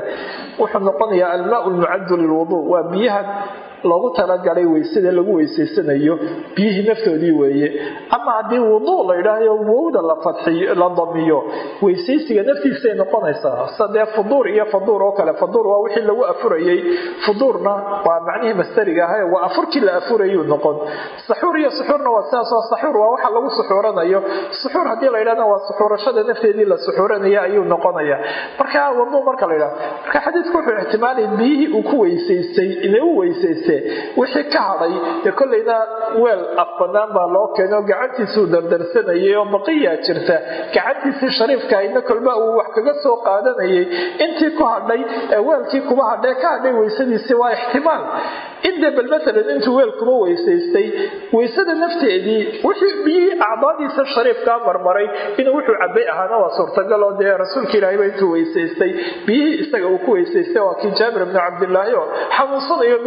wuxuu noqonayaa almaau lmucaddu lilwuduu waa biyahan loogu talagalay weysada lagu weysaysanayo biyihii naftoodii weeye. Ama haddii wuduu la yidhaahyo wowda la damiyo. Weysaysiga naftiisay noqonaysaa. Sadee fuduur iyo faduur oo kale faduur waa wixii lagu afurayey. Fuduurna waa macnihii mastariga ahae waa afurkii la afurayuu noqon. Saxuur iyo suxuurna waa sidaasoo saxuur waa waxa lagu suxuuranayo suxuur haddii la yidhahna waa suxuurashada nafteedii la suxuuranaya ayuu noqonaya. Marka wuduu marka la yidhahdo marka xadiidku wuxuu ixtimaalay biyihii uu ku weysaystay inay u weysaystay wixii ka hadhay dee kollayna weel af banaan baa loo keenay oo gacantiisuu dardarsanayay oo baqiyaa jirta. Gacantiisii shariifka aydna uu wax kaga soo qaadanayay. Intii ku hadhay ee weelkii kuba hadhay ka hadhay weysadiisii waa ixtimaal. Inde bal maalan intuu weel kuba weysaystay weysada nafteedii wixii biyihii acdaadiisa shariifkaa marmaray inuu wuxuu cabay ahaana waa suurtagal dee rasuulka ilaahayba intuu weysaystay. Biyihii isaga uu ku weysaystay waa kii jaabir bnu cabdilaahi oo xanuunsanayo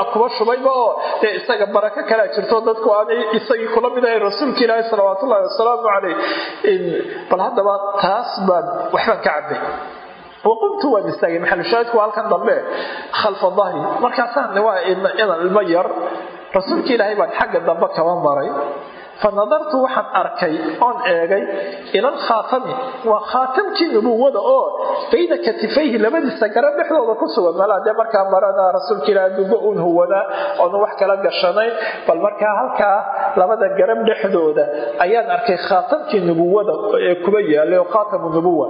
mirigila kuba shubayba oo dee isaga barako kalea jirto dadku aanay isagii kula mid ahay rasuulka ilaahi salawaatullahi wasalaamu caleyh bal haddaba taas baan waxbaan ka cabay waqumtu waan istaagay maxalushaahidku waa halkan dambe. Khalfa dahri markaasaan waa inan ilmo yar. Rasuulka ilaahay baan xagga dambe kaba maray fa nadartu waxaan arkay oon eegay ilal khaatami. Waa khaatamkii nubuwada oo bayna katifayhi labadiisa garab dhexdooda ku sugan. Malaa dee markaa marana rasuulka ilaahay dubo un huwanaa oonu wax kala gashanayn bal markaa halkaa labada garab dhexdooda ayaan arkay khaatamkii nubuwada ee kuba yaalay oo khaatamu nubuwa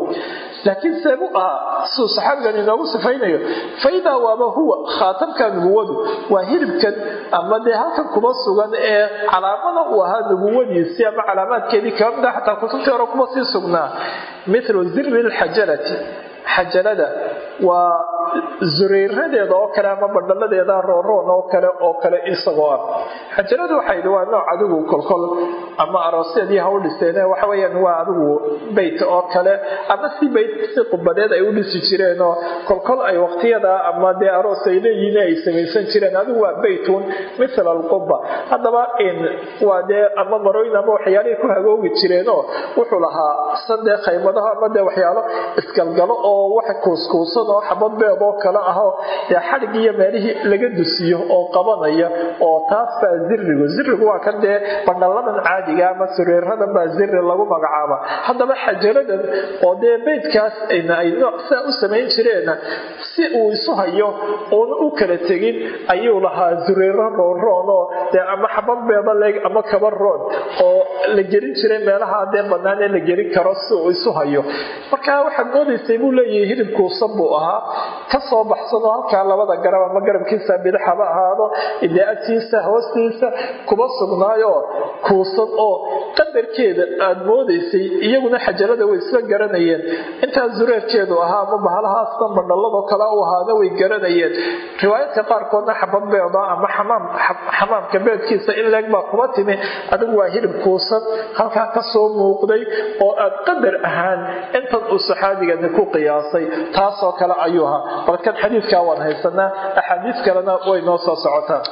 laakiin seebu ahaa suu saxaabigan inoogu sifaynayo faidaa waaba huwa khaatamka nubuwadu waa hilibkan ama dee halkan kuba sugan ee calaamada uu ahaa nubuwadiisii ama calaamaadkeedii kaba mida xataa kutubtii hore kuma sii sugnaa. Mithlu zirri lxajalati xajalada waa zureyradeeda oo kale ama bandhaladeeda rooroon oo kale oo kale isagoo ah. Xajaladu waxay waa nooc adigu kolkol ama aroosyadii ha u dhiseen waxa weyaan waa adigu beyt oo kale ama si beyt si qubadeed ay u dhisi jireen oo kolkol ay waqtiyada ama dee aroos ay leeyihiin ay samaysan jireen adigu waa beytun mithla alquba haddaba waa dee ama marooyin ama waxyaalihii ku hagoogi jireenoo wuxuu lahaa san dee khaymadaho ama dee waxyaalo isgalgalo oo wax kuuskuusan oo xabad beed oo kale ahoo dee xadhig iyo meelihii laga dusiyo oo qabanaya oo taas baa zirigu zirigu waa kan dee bandhalladan caadiga ama sureeradan baa ziri lagu magacaaba. Haddaba xajaradan oo dee beydkaas ay saa u samayn jireenna si uu isu hayo uuna u kala tegin ayuu lahaa sureero roonroonoo dee ama xabad beeda leeg ama kaba roon oo la gelin jiray meelaha dee bannaan ee la gelin karo si uu isu hayo. Marka waxaad moodaysay buu leeyahay hilib kuusan buu ahaa ka soo baxsanoo halkaa labada garab ama garabkiisa bidix ahaado dee agtiisa hoostiisa kuba sugnaayo. Kuusan oo qadarkeeda aad moodaysay iyaguna xajarada way isla garanayeen. Intaa zureerkeedu ahaa ama bahalahaasna bandhalladoo kale u ahaana way garanayeen. Riwaayadka qaarkoodna xabad beeda ama xamaamka beedkiisa in leeg baa kuba timi. Adigu waa hilib kuusan halkaa ka soo muuqday oo aad qadar ahaan intan uu saxaabigani ku qiyaasay. Taasoo kale ayuu ahaa. Balkan xadiidkaa waan haysanaa axaadiis kalena way noo soo socotaa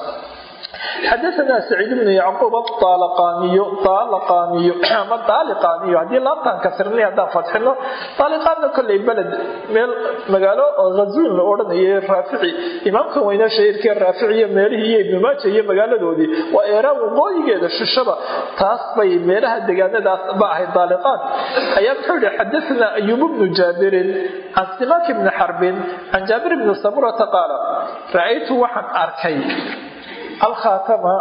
xadaana saciid bnu yacquub aalaqaaniyo aalaqaaniyo ama daaliqaaniyo haddii laabtaan kasrinay haddaan fadxino daaliqaanna kolley beled meel magaalo oo ghazuun la odhanayay raafici imaamkan weynaa shahiirkee raafici iyo meelihii iyo ibnu maaja iyo magaaladoodii waa eeraan waqooyigeeda shishaba taas bay meelaha degaanadaas ba ahayd daaliqaan ayaa muxuu yihi xadaana ayuub bnu jaabirin can simaak bni xarbin can jaabir bni samurata qaala ra'aytu waxaan arkay alkhaatama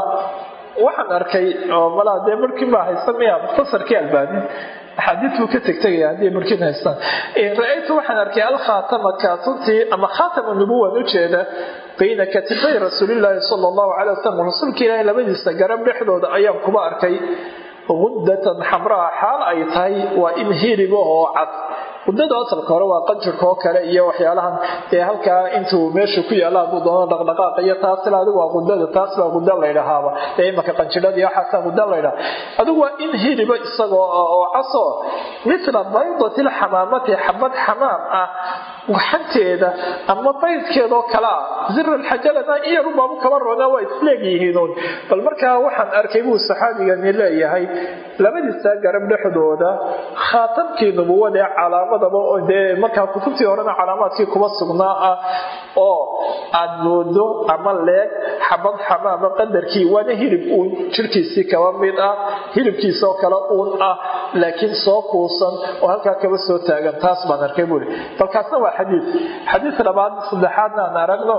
waxaan arkay oo malaa dee markii baa haysta miya mukhtasarkii albaani axaadiidkuu ka tegtegaya haddii markiin haystaan. Ra'aytu waxaan arkay alkhaatama kaatuntii ama khaatama nubuwan ujeeda bayna katifay rasuulilaahi sala allahu calay wasalam rasuulka ilaahi labadiisa garab dhexdooda ayaan kuba arkay. Guddatan xamraa xaal ay tahay waa in hiriba oo cad muddada asalka hore waa qanjirka oo kale iyo waxyaalahan ee halkaa intuu meesha ku yaalla hadduu doono dhaqdhaqaaq iyo taas adigu waa qudada taas baa quda laydhahaaba ee imaka qanjidhada iyo waxaasaa quda adigu waa in hiriba isagoo oo caso mithla baydati lxamaamati xabad xamaam ah gaxanteeda ama baydkeedoo kale ah. Zir alxajalana in yaru baabu kaba roonaa waa isleegyihiinuun bal markaa waxaan arkay buu saxaabigani leeyahay labadiisa garab dhexdooda khaatamkii nubuwada ee calaamadaba dee markaa kutubtii horena calaamaadkii kuba sugnaa ah oo aad moodo ama leeg xabad xamaama qadarkii waana hilib uun jirkiisii kaba mid ah hilibkiisoo kale uun ah laakiin soo kuusan oo halkaa kaba soo taagan taas baan arkay buuri balkaasna waa xadiid. Xadiid labaad saddexaadna aan aragno.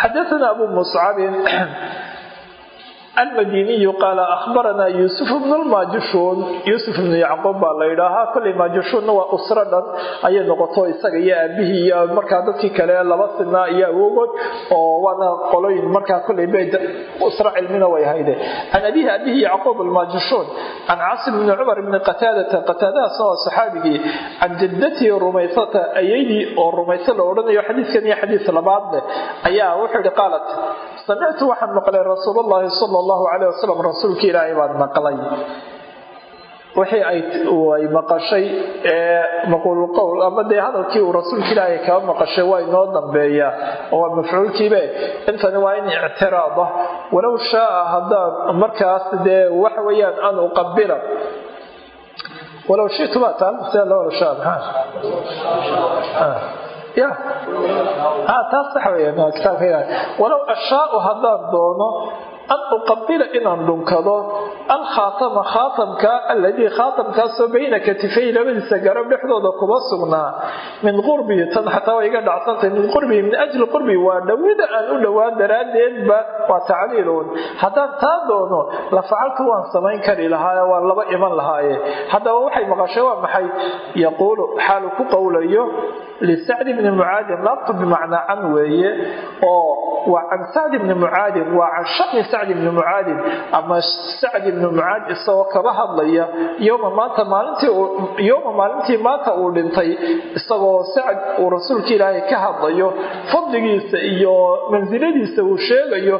Xadaana abu muscabin almadiniyu qaala ahbaranaa yuusuf bnu lmaajishuun yuusuf ibnu yacquub baa la yidhaahaa kolley maajishuunna waa usro dhan ayay noqoto isaga iyo aabihii iyo markaa dadkii kale laba sinaa iyo awogood oo waana qoloyin markaa kolley bayd usro cilmina way hayde. Can abihi abihi yacquub almaajishuun can casim bni cumar bni qataadata qataadahasna waa saxaabigii can jaddatihi rumaysata ayaydii oo rumayso la odhanayo xadiidkan iyo xadiis labaad ayaa wuxuu yihi qaalat samictu waxaan maqlay rasuul llahi allahu calayh wasalam rasuulka ilaahay baan maqlay. Wixii ay maqashay ee maquululqowl ama dee hadalkii uu rasuulka ilaahay kaba maqashay waa inoo dambeeyaa oo waa mafcuulkiibe intani waa in ictiraada. Walow shaaa haddaan markaas dee waxa weeyaan an uqabila walow shitu baa taal see loo shaa maxaa ya. Taas sax waa kitaabka walow ashaau haddaan doono an uqabila inaan dhunkado alkhaatama khaatamka aladii khaatamkaasoo bayna katifay labadiisa garab dhexdooda kuma sugnaa min qurbii tan xataa way iga dhacsantahay min qurbii min ajli qurbii waa dhowida aan u dhowaan daraaddeedba waa tacliiluun haddaan taa doono la facaltu waan samayn kari lahaaye waan laba iman lahaaye haddaba waxay maqashay waa maxay yaquulu xaalu ku qowlayo lisacdi bni mucaadin laabtu bimacnaa can weeye oo waa can sacdi bni mucaadin waa can shani sacdi bni mucaadin ama sacdi bni mucaad isagoo kaba hadlaya yoma maanta maalintii yowma maalintii maanta uu dhintay isagoo sacd uu rasuulka ilaahay ka hadlayo fadligiisa iyo mansiladiisa uu sheegayo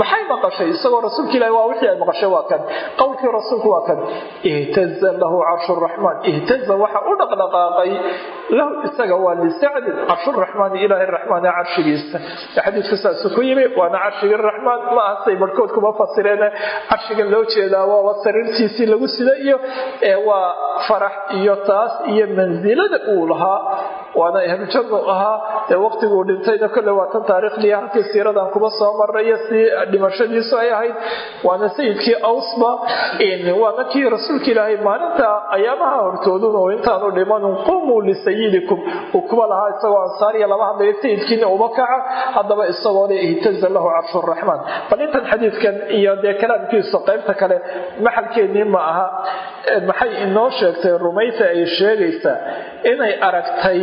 maxay maqashay? Isagoo rasuulka ilahi waa wixii ay maqashay waa kan. Qowlkii rasuulku waa kan. Ihtaza lahu carshu raxmaan ihtaza waxa u dhaqdhaqaaqay. Lahu isaga waa lisacdin carshuraxmaani ilaahi raxmaane carshigiisa. Xadiidku saasu ku yimi waana carshigii raxmaan ma aha say barhkood kuma fasireen carshiga loo jeedaa waaba sariirtiisii lagu sida iyo waa farax iyo taas iyo mansilada uu lahaa. Waana ahlujannu ahaa dee waqtiguu dhintayna kolle waa tan taariikhdii halkii siiradan kuba soo maraya si dhimashadiisu ay ahayd. Waana sayidkii awsba waana kii rasuulka ilaahay maalinta ayaamaha hortoodun oo intaanu dhimanun qumuu lisayidikum uu kuba lahaa isagoo ansaariya lama hadlayo sayidkiina uba kaca haddaba isagoo le ihtaza lahu carshuraxmaan bal intan xadiidkan iyo dee kalaamkiisu qaybta kale maxalkeennii ma aha. Maxay inoo sheegtay rumaysa ay sheegaysaa inay aragtay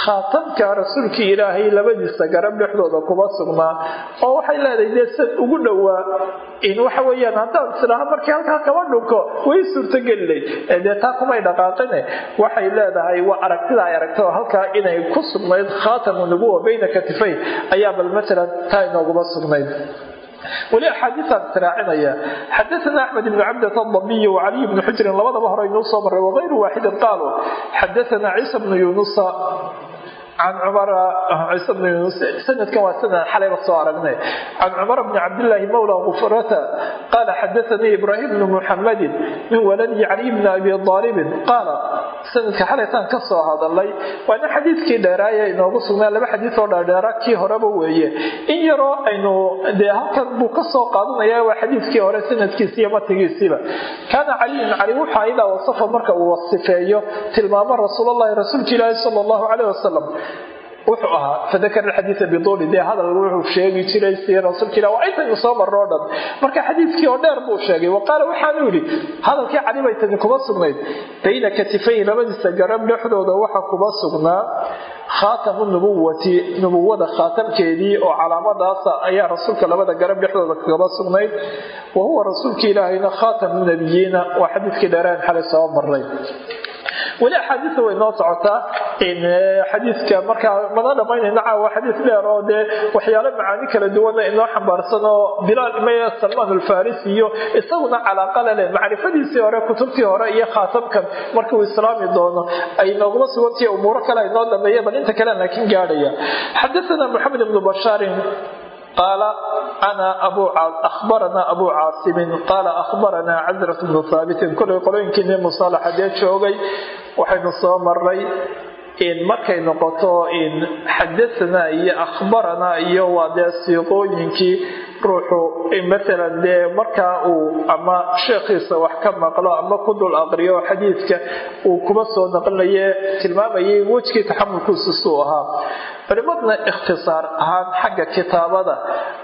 khaatamka rasuulkii ilaahay labadiisa garab dhexdooda kuba sugnaa oo waxay leedahay dee ugu dhowaa in waxa weeyaan haddaan islaaha markii halkaa kaba dhunko way suurtogeliday dee taa kumay dhaqaaqine? Waxay leedahay waa aragtida ay aragtay oo halkaa inay ku sugnayd khaatamu nubuwa bayna katifayn ayaa bal matalan taa inooguma sugnayd weli axaadiiaan israacinaya xadaana axmed ibn cabdat adabiy wacaliy bni xujrin labadaba hore inuu soo maray wagayru waaxidin qaaluu xadaana ciisa bnu yunusa can cumara ciise bnu yunus sanadkan waa sanad xalayba soo aragnay. Can cumar bni cabdillaahi mawla gufrata qaala xadaanii ibraahim bnu muxamadin min waladi caliy bni abi aalibin qaala sanadka xalaytaan ka soo hadalay waana xadiidkii dheeraaya inoogu sugnaa laba xadiid oo dheerdheera kii horeba weeye. In yaroo aynu dee halkan buu ka soo qaadanaya waa xadiidkii hore sanadkiisi iyo matigiisiiba kaana caliyun cali wuxaa idaa wasafa marka uu wasifeeyo tilmaamo rasuulallahi rasuulka ilaahi sala allahu caleyh wasalam wuxuu ahaa fadakara xadiia biduuli dee hadal wuxuu sheegi jiray si rasuulka ilah waa intaynu soo marro o dhan. Marka xadiidkii oo dheer buu sheegay wa qaala waxaanu yidhi hadalkii cali bay tani kuma sugnayd bayna katifayn labadiisa garab dhexdooda waxa kuma sugnaa khaatamu nubuwati nubuwada khaatamkeedii oo calaamadaasa ayaa rasuulka labada garab dhexdooda kagaba sugnayd wa huwa rasuulka ilaahayna khaatamu nabiyiina waa xadiidkii dheereen xalay soo maray weli axaadiia way noo socotaa xadiidka markaa mana dhamaynayna caawa xadiis dheer oo dee waxyaalo macaani kala duwana inoo xambaarsan oo bilaal imaya salmaan alfarisi iyo isaguna calaaqala leh macrifadiisii hore kutubtii hore iyo khaatamkan markuu islaami doono ay nooguma sugantahi umuuro kale inoo dhameeya bal inta kale laakiin gaadhaya. Xadaana moxamed ibnu bashaarin qaala akhbaranaa abu caasimin qaala akhbaranaa cazrat bnu haabitin kolay qolooyinkiine musalaxadee joogay waxaynu soo maray markay noqoto xadaanaa iyo akhbaranaa iyo waa dee siiqooyinkii ruuxu maalan dee markaa uu ama sheekhiisa wax ka maqlo ama ku dul aqriyo xadiidka uu kuma soo naqlinaye tilmaamayay wejkii taxamulkiisusuu ahaa culimadna ikhtisaar ahaan xagga kitaabada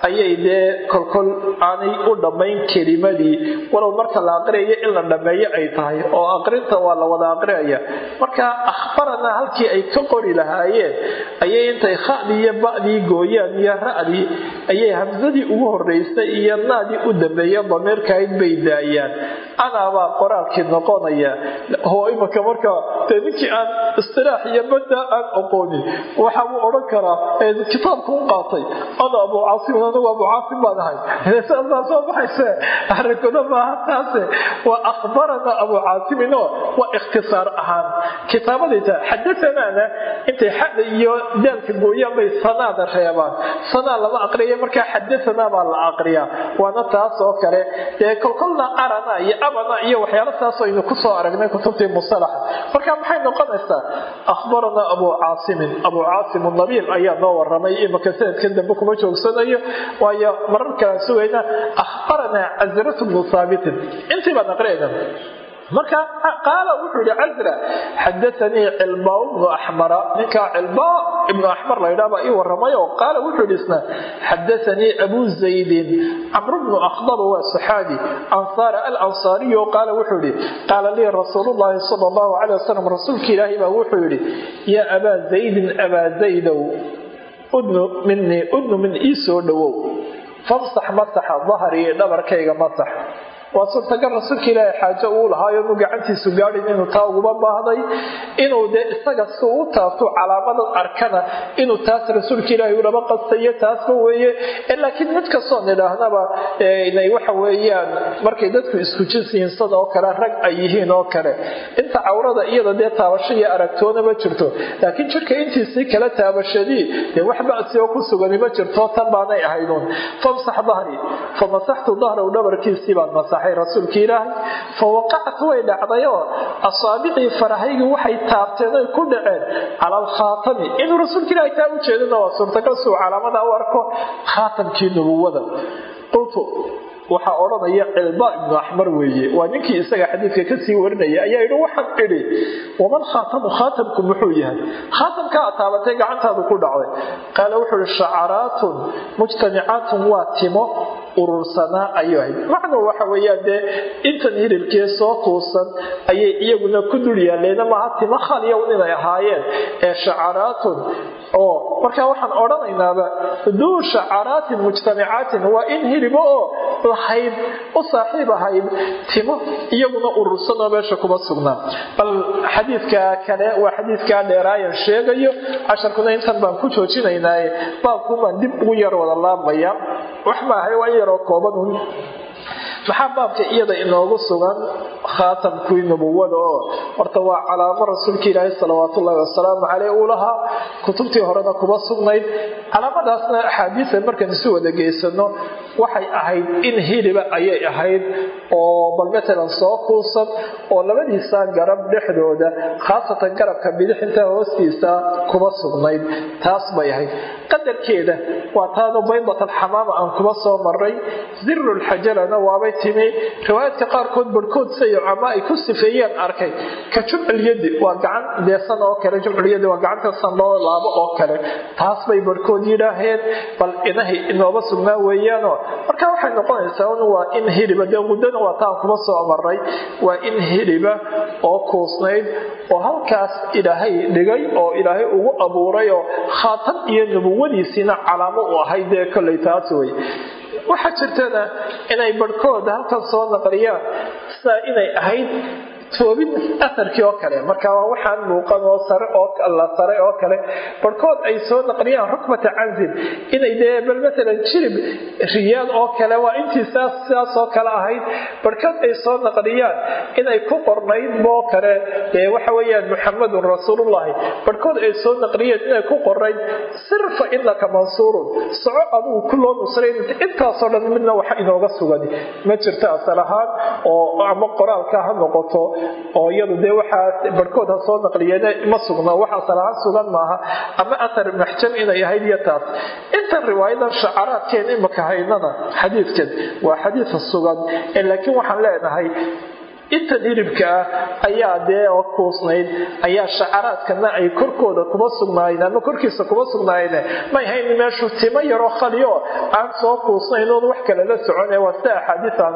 ayay dee kolkol aanay u dhammayn kelimadii. Walow marka la aqriyayo in la dhammeeyo ay tahay oo aqrinta waa la wada aqriyaya marka akhbaranaa halkii ay ka qori lahaayeen ayay intay khadii iyo ba'dii gooyaan iyo ra'dii ayay hamsadii ugu horeysay iyo naadii u dambeeya damiirkahayd bay daayaan. Anaabaa qoraalkii noqonaya. Oo imanka marka ninkii aan istilaax iyo badda aan aqoonin waxa uu odhan karaa kitaabku u qaatay. Ana abu caasim anigu abu caasim baan ahay. Saasaa soo baxayse arrinkuna maaha taase. Waa akhbarana abu caasiminoo waa ikhtisaar ahaan. Kitaabadayta xadasanaana intay xada iyo daalka gooyaan bay sanaada reebaan. Sanaa lama aqriya markaa xadasanaa baa la aqriyaa. Waana taas oo kale. Dee kolkolna arana iyo abana iyo waxyaalo taas aynu ku soo aragnay kutubtii musalaxa. Marka maxay noqonaysaa? Akhbarana abu caasimin abu caasim nabiil ayaa noo waramay imaka sanadkan dambe kuma joogsanayo. Waayo marar kalaan sugayna akhbaranaa casratu bnu haabitin intii baan aqriyayna marka qaala wuxuu yihi casra xadaanii cilbaa bnu axmara ninkaa cilbaa ibnu axmar laydhaa baa ii waramay qaala wuxuu yihi isna xadaanii abu zaydin camru bnu akhdab waa saxaabi ansaara alansaariyo qaala wuxuu yihi qaala lii rasuulu llaahi sala allahu calay wasalam rasuulka ilaahay baa wuxuu yihi yaa abaa zaydin abaa zaydow udnu minii udnu min ii dhowow famsax masaxa dahrii dhabarkayga masax waa suurtagal rasuulka ilaahay xaajo uu lahaayo nu gacantiisu gaadhin inuu taa uguba baahday inuu dee isaga si u taabto calaamadan arkana inuu taas rasuulka ilaahay ulaba qastayo taasba weeye. Laakiin mid kastoo nidhaahnaba inay waxa weeyaan markay dadku isku jinsiyiin sida oo kale rag ay yihiin oo kale. Inta cawrada iyada dee taabasho iyo aragtoona ma jirto. Laakiin jirka intiisii kala taabashadii dee wax basi oo ku sugani ma jirto tan baanay ahayduun famsax dahri famasaxtu dahraw dhabarkiisii baan masaxay faraxay rasuulka ilaahay fa waqacat way dhacdayoo asaabicii farahaygii waxay taabteen oy ku dhaceen cala alkhaatami inuu rasuulka ilaahay taa u jeedana waa suurtagal suu calaamada u arko khaatamkii nubuwada. Qultu waxaa odhanaya cilba ibnu axmar weeye. Waa ninkii isaga xadiidka ka sii warinaya ayaa yidhi waxaan idhi waman khaatamu khaatamku muxuu yahay? Khaatamka aad taabatay gacantaadu ku dhacday. Qaala wuxuu ihi shacaraatun mujtamicaatun waa timo urursanaa ayuu ahayd. Macnuu waxa weeyaan dee intan hilibkee soo kuusan ayay iyaguna ku dul yaalleena maaha timo khaliyow inay ahaayeen. Ee shacaraatun oo markaa waxaan odhanaynaaba duu shacaraatin mujtamicaatin waa in hilibo oo lahayd u saaxiib ahayd timo iyaguna urursanoo meesha kuma sugnaa bal xadiidka kale waa xadiidkaa dheeraayan sheegayo casharkuna intan baan ku joojinaynaaye baabkuubaan dib ugu yar wada laabmaya. Wax maahay waa yaroo kooban maxaa baabka iyada inoogu sugan khaatamkii nubuwada oo horta waa calaamo rasuulka ilaahi salawaatullaahi wasalaamu caleyh uu lahaa. Kutubtii horena kuma sugnayd calaamadaasna axaadiisa markaan isu wada geysano waxay ahayd in hiliba ayay ahayd oo bal matalan soo kuusan oo labadiisa garab dhexdooda khaasatan garabka bidixinta hoostiisa kuma sugnayd taas bay ahayd. Qadarkeeda waa taanu baydatalxamaama aan kuma soo maray zirulxajalana waabay timi riwaayaadka qaarkood barhkood sayo ama ay ku sifeeyeen arkay. Ka jumculyadi waa gacan deesan oo kale jumculyadi waa gacanta san loo laabo oo kale. Taas bay barhkood yidhaaheen bal inahay inooba sugnaa weeyaanoo marka waxay noqonaysaa un waa in hiliba dee muddana waa taan kuma soo maray waa in hiliba oo kuusnayd oo halkaas ilaahay dhigay oo ilaahay ugu abuuray oo khaatam iyo nubuwadiisiina calaamo u ahayd dee kollay taas wey waxaa jirtana inay barhkooda halkan soo naqliyaan sidaa inay ahayd toobin aharkii oo kale marka waa waxaan muuqan oo sare oo la sare oo kale. Barhkood ay soo naqliyaan rukbata canzin. Inay dee bal matalan jirib riyaal oo kale waa intii sidaas oo kale ahayd. Barhkood ay soo naqliyaan inay ku qornayd boo kale. Dee waxa weeyaan muxamadun rasuulullahi barhkood ay soo naqliyeen inay ku qornayd. Sirfa inaka mansuurun. Soco adugu ku loo nusrayn. Intaasoo dhan midna waxa inooga sugan ma jirto asal ahaan oo ama qoraalka ha noqoto oo iyadu dee waxaa barhkood ha soo naqliyeen ma sugna wax asalahaan sugan maaha ama athar maxjam inay ahayd iyo taas. Intan riwaayadan shacaraadkeen imaka haynana xadiidkan waa xadiidka sugan laakiin waxaan leenahay intan hilibka ah ayaa dee oo kuusnayd ayaa shacaraadkana ay korkooda kuma sugnaayeen ama korkiisa kuma sugnaayeen may hayn meeshu timo yaroo khaliyo aan soo kuusnayn oon wax kale la socone waa sida axaadiis aan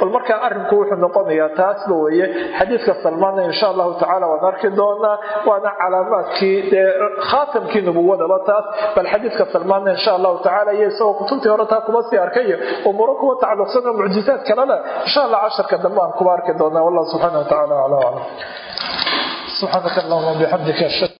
bal markaa arrinku wuxuu noqonayaa taasba weeye xadiidka salmaana insha allahu tacaala waan arki doonaa waana calaamaadkii dee khaatamkii nubuwadaba taas. Bal xadiidka salmaana insha allahu tacaala iyo isagoo kutubtii hore taa kuma sii arkayo. Umuuro kuwa tacalluqsan oo mucjizaad kalena insha allah casharka dambe aan kuba arki doonaa. Wallah subxaana wa tacaala acla aclam subxaanaka allahuma bixamdika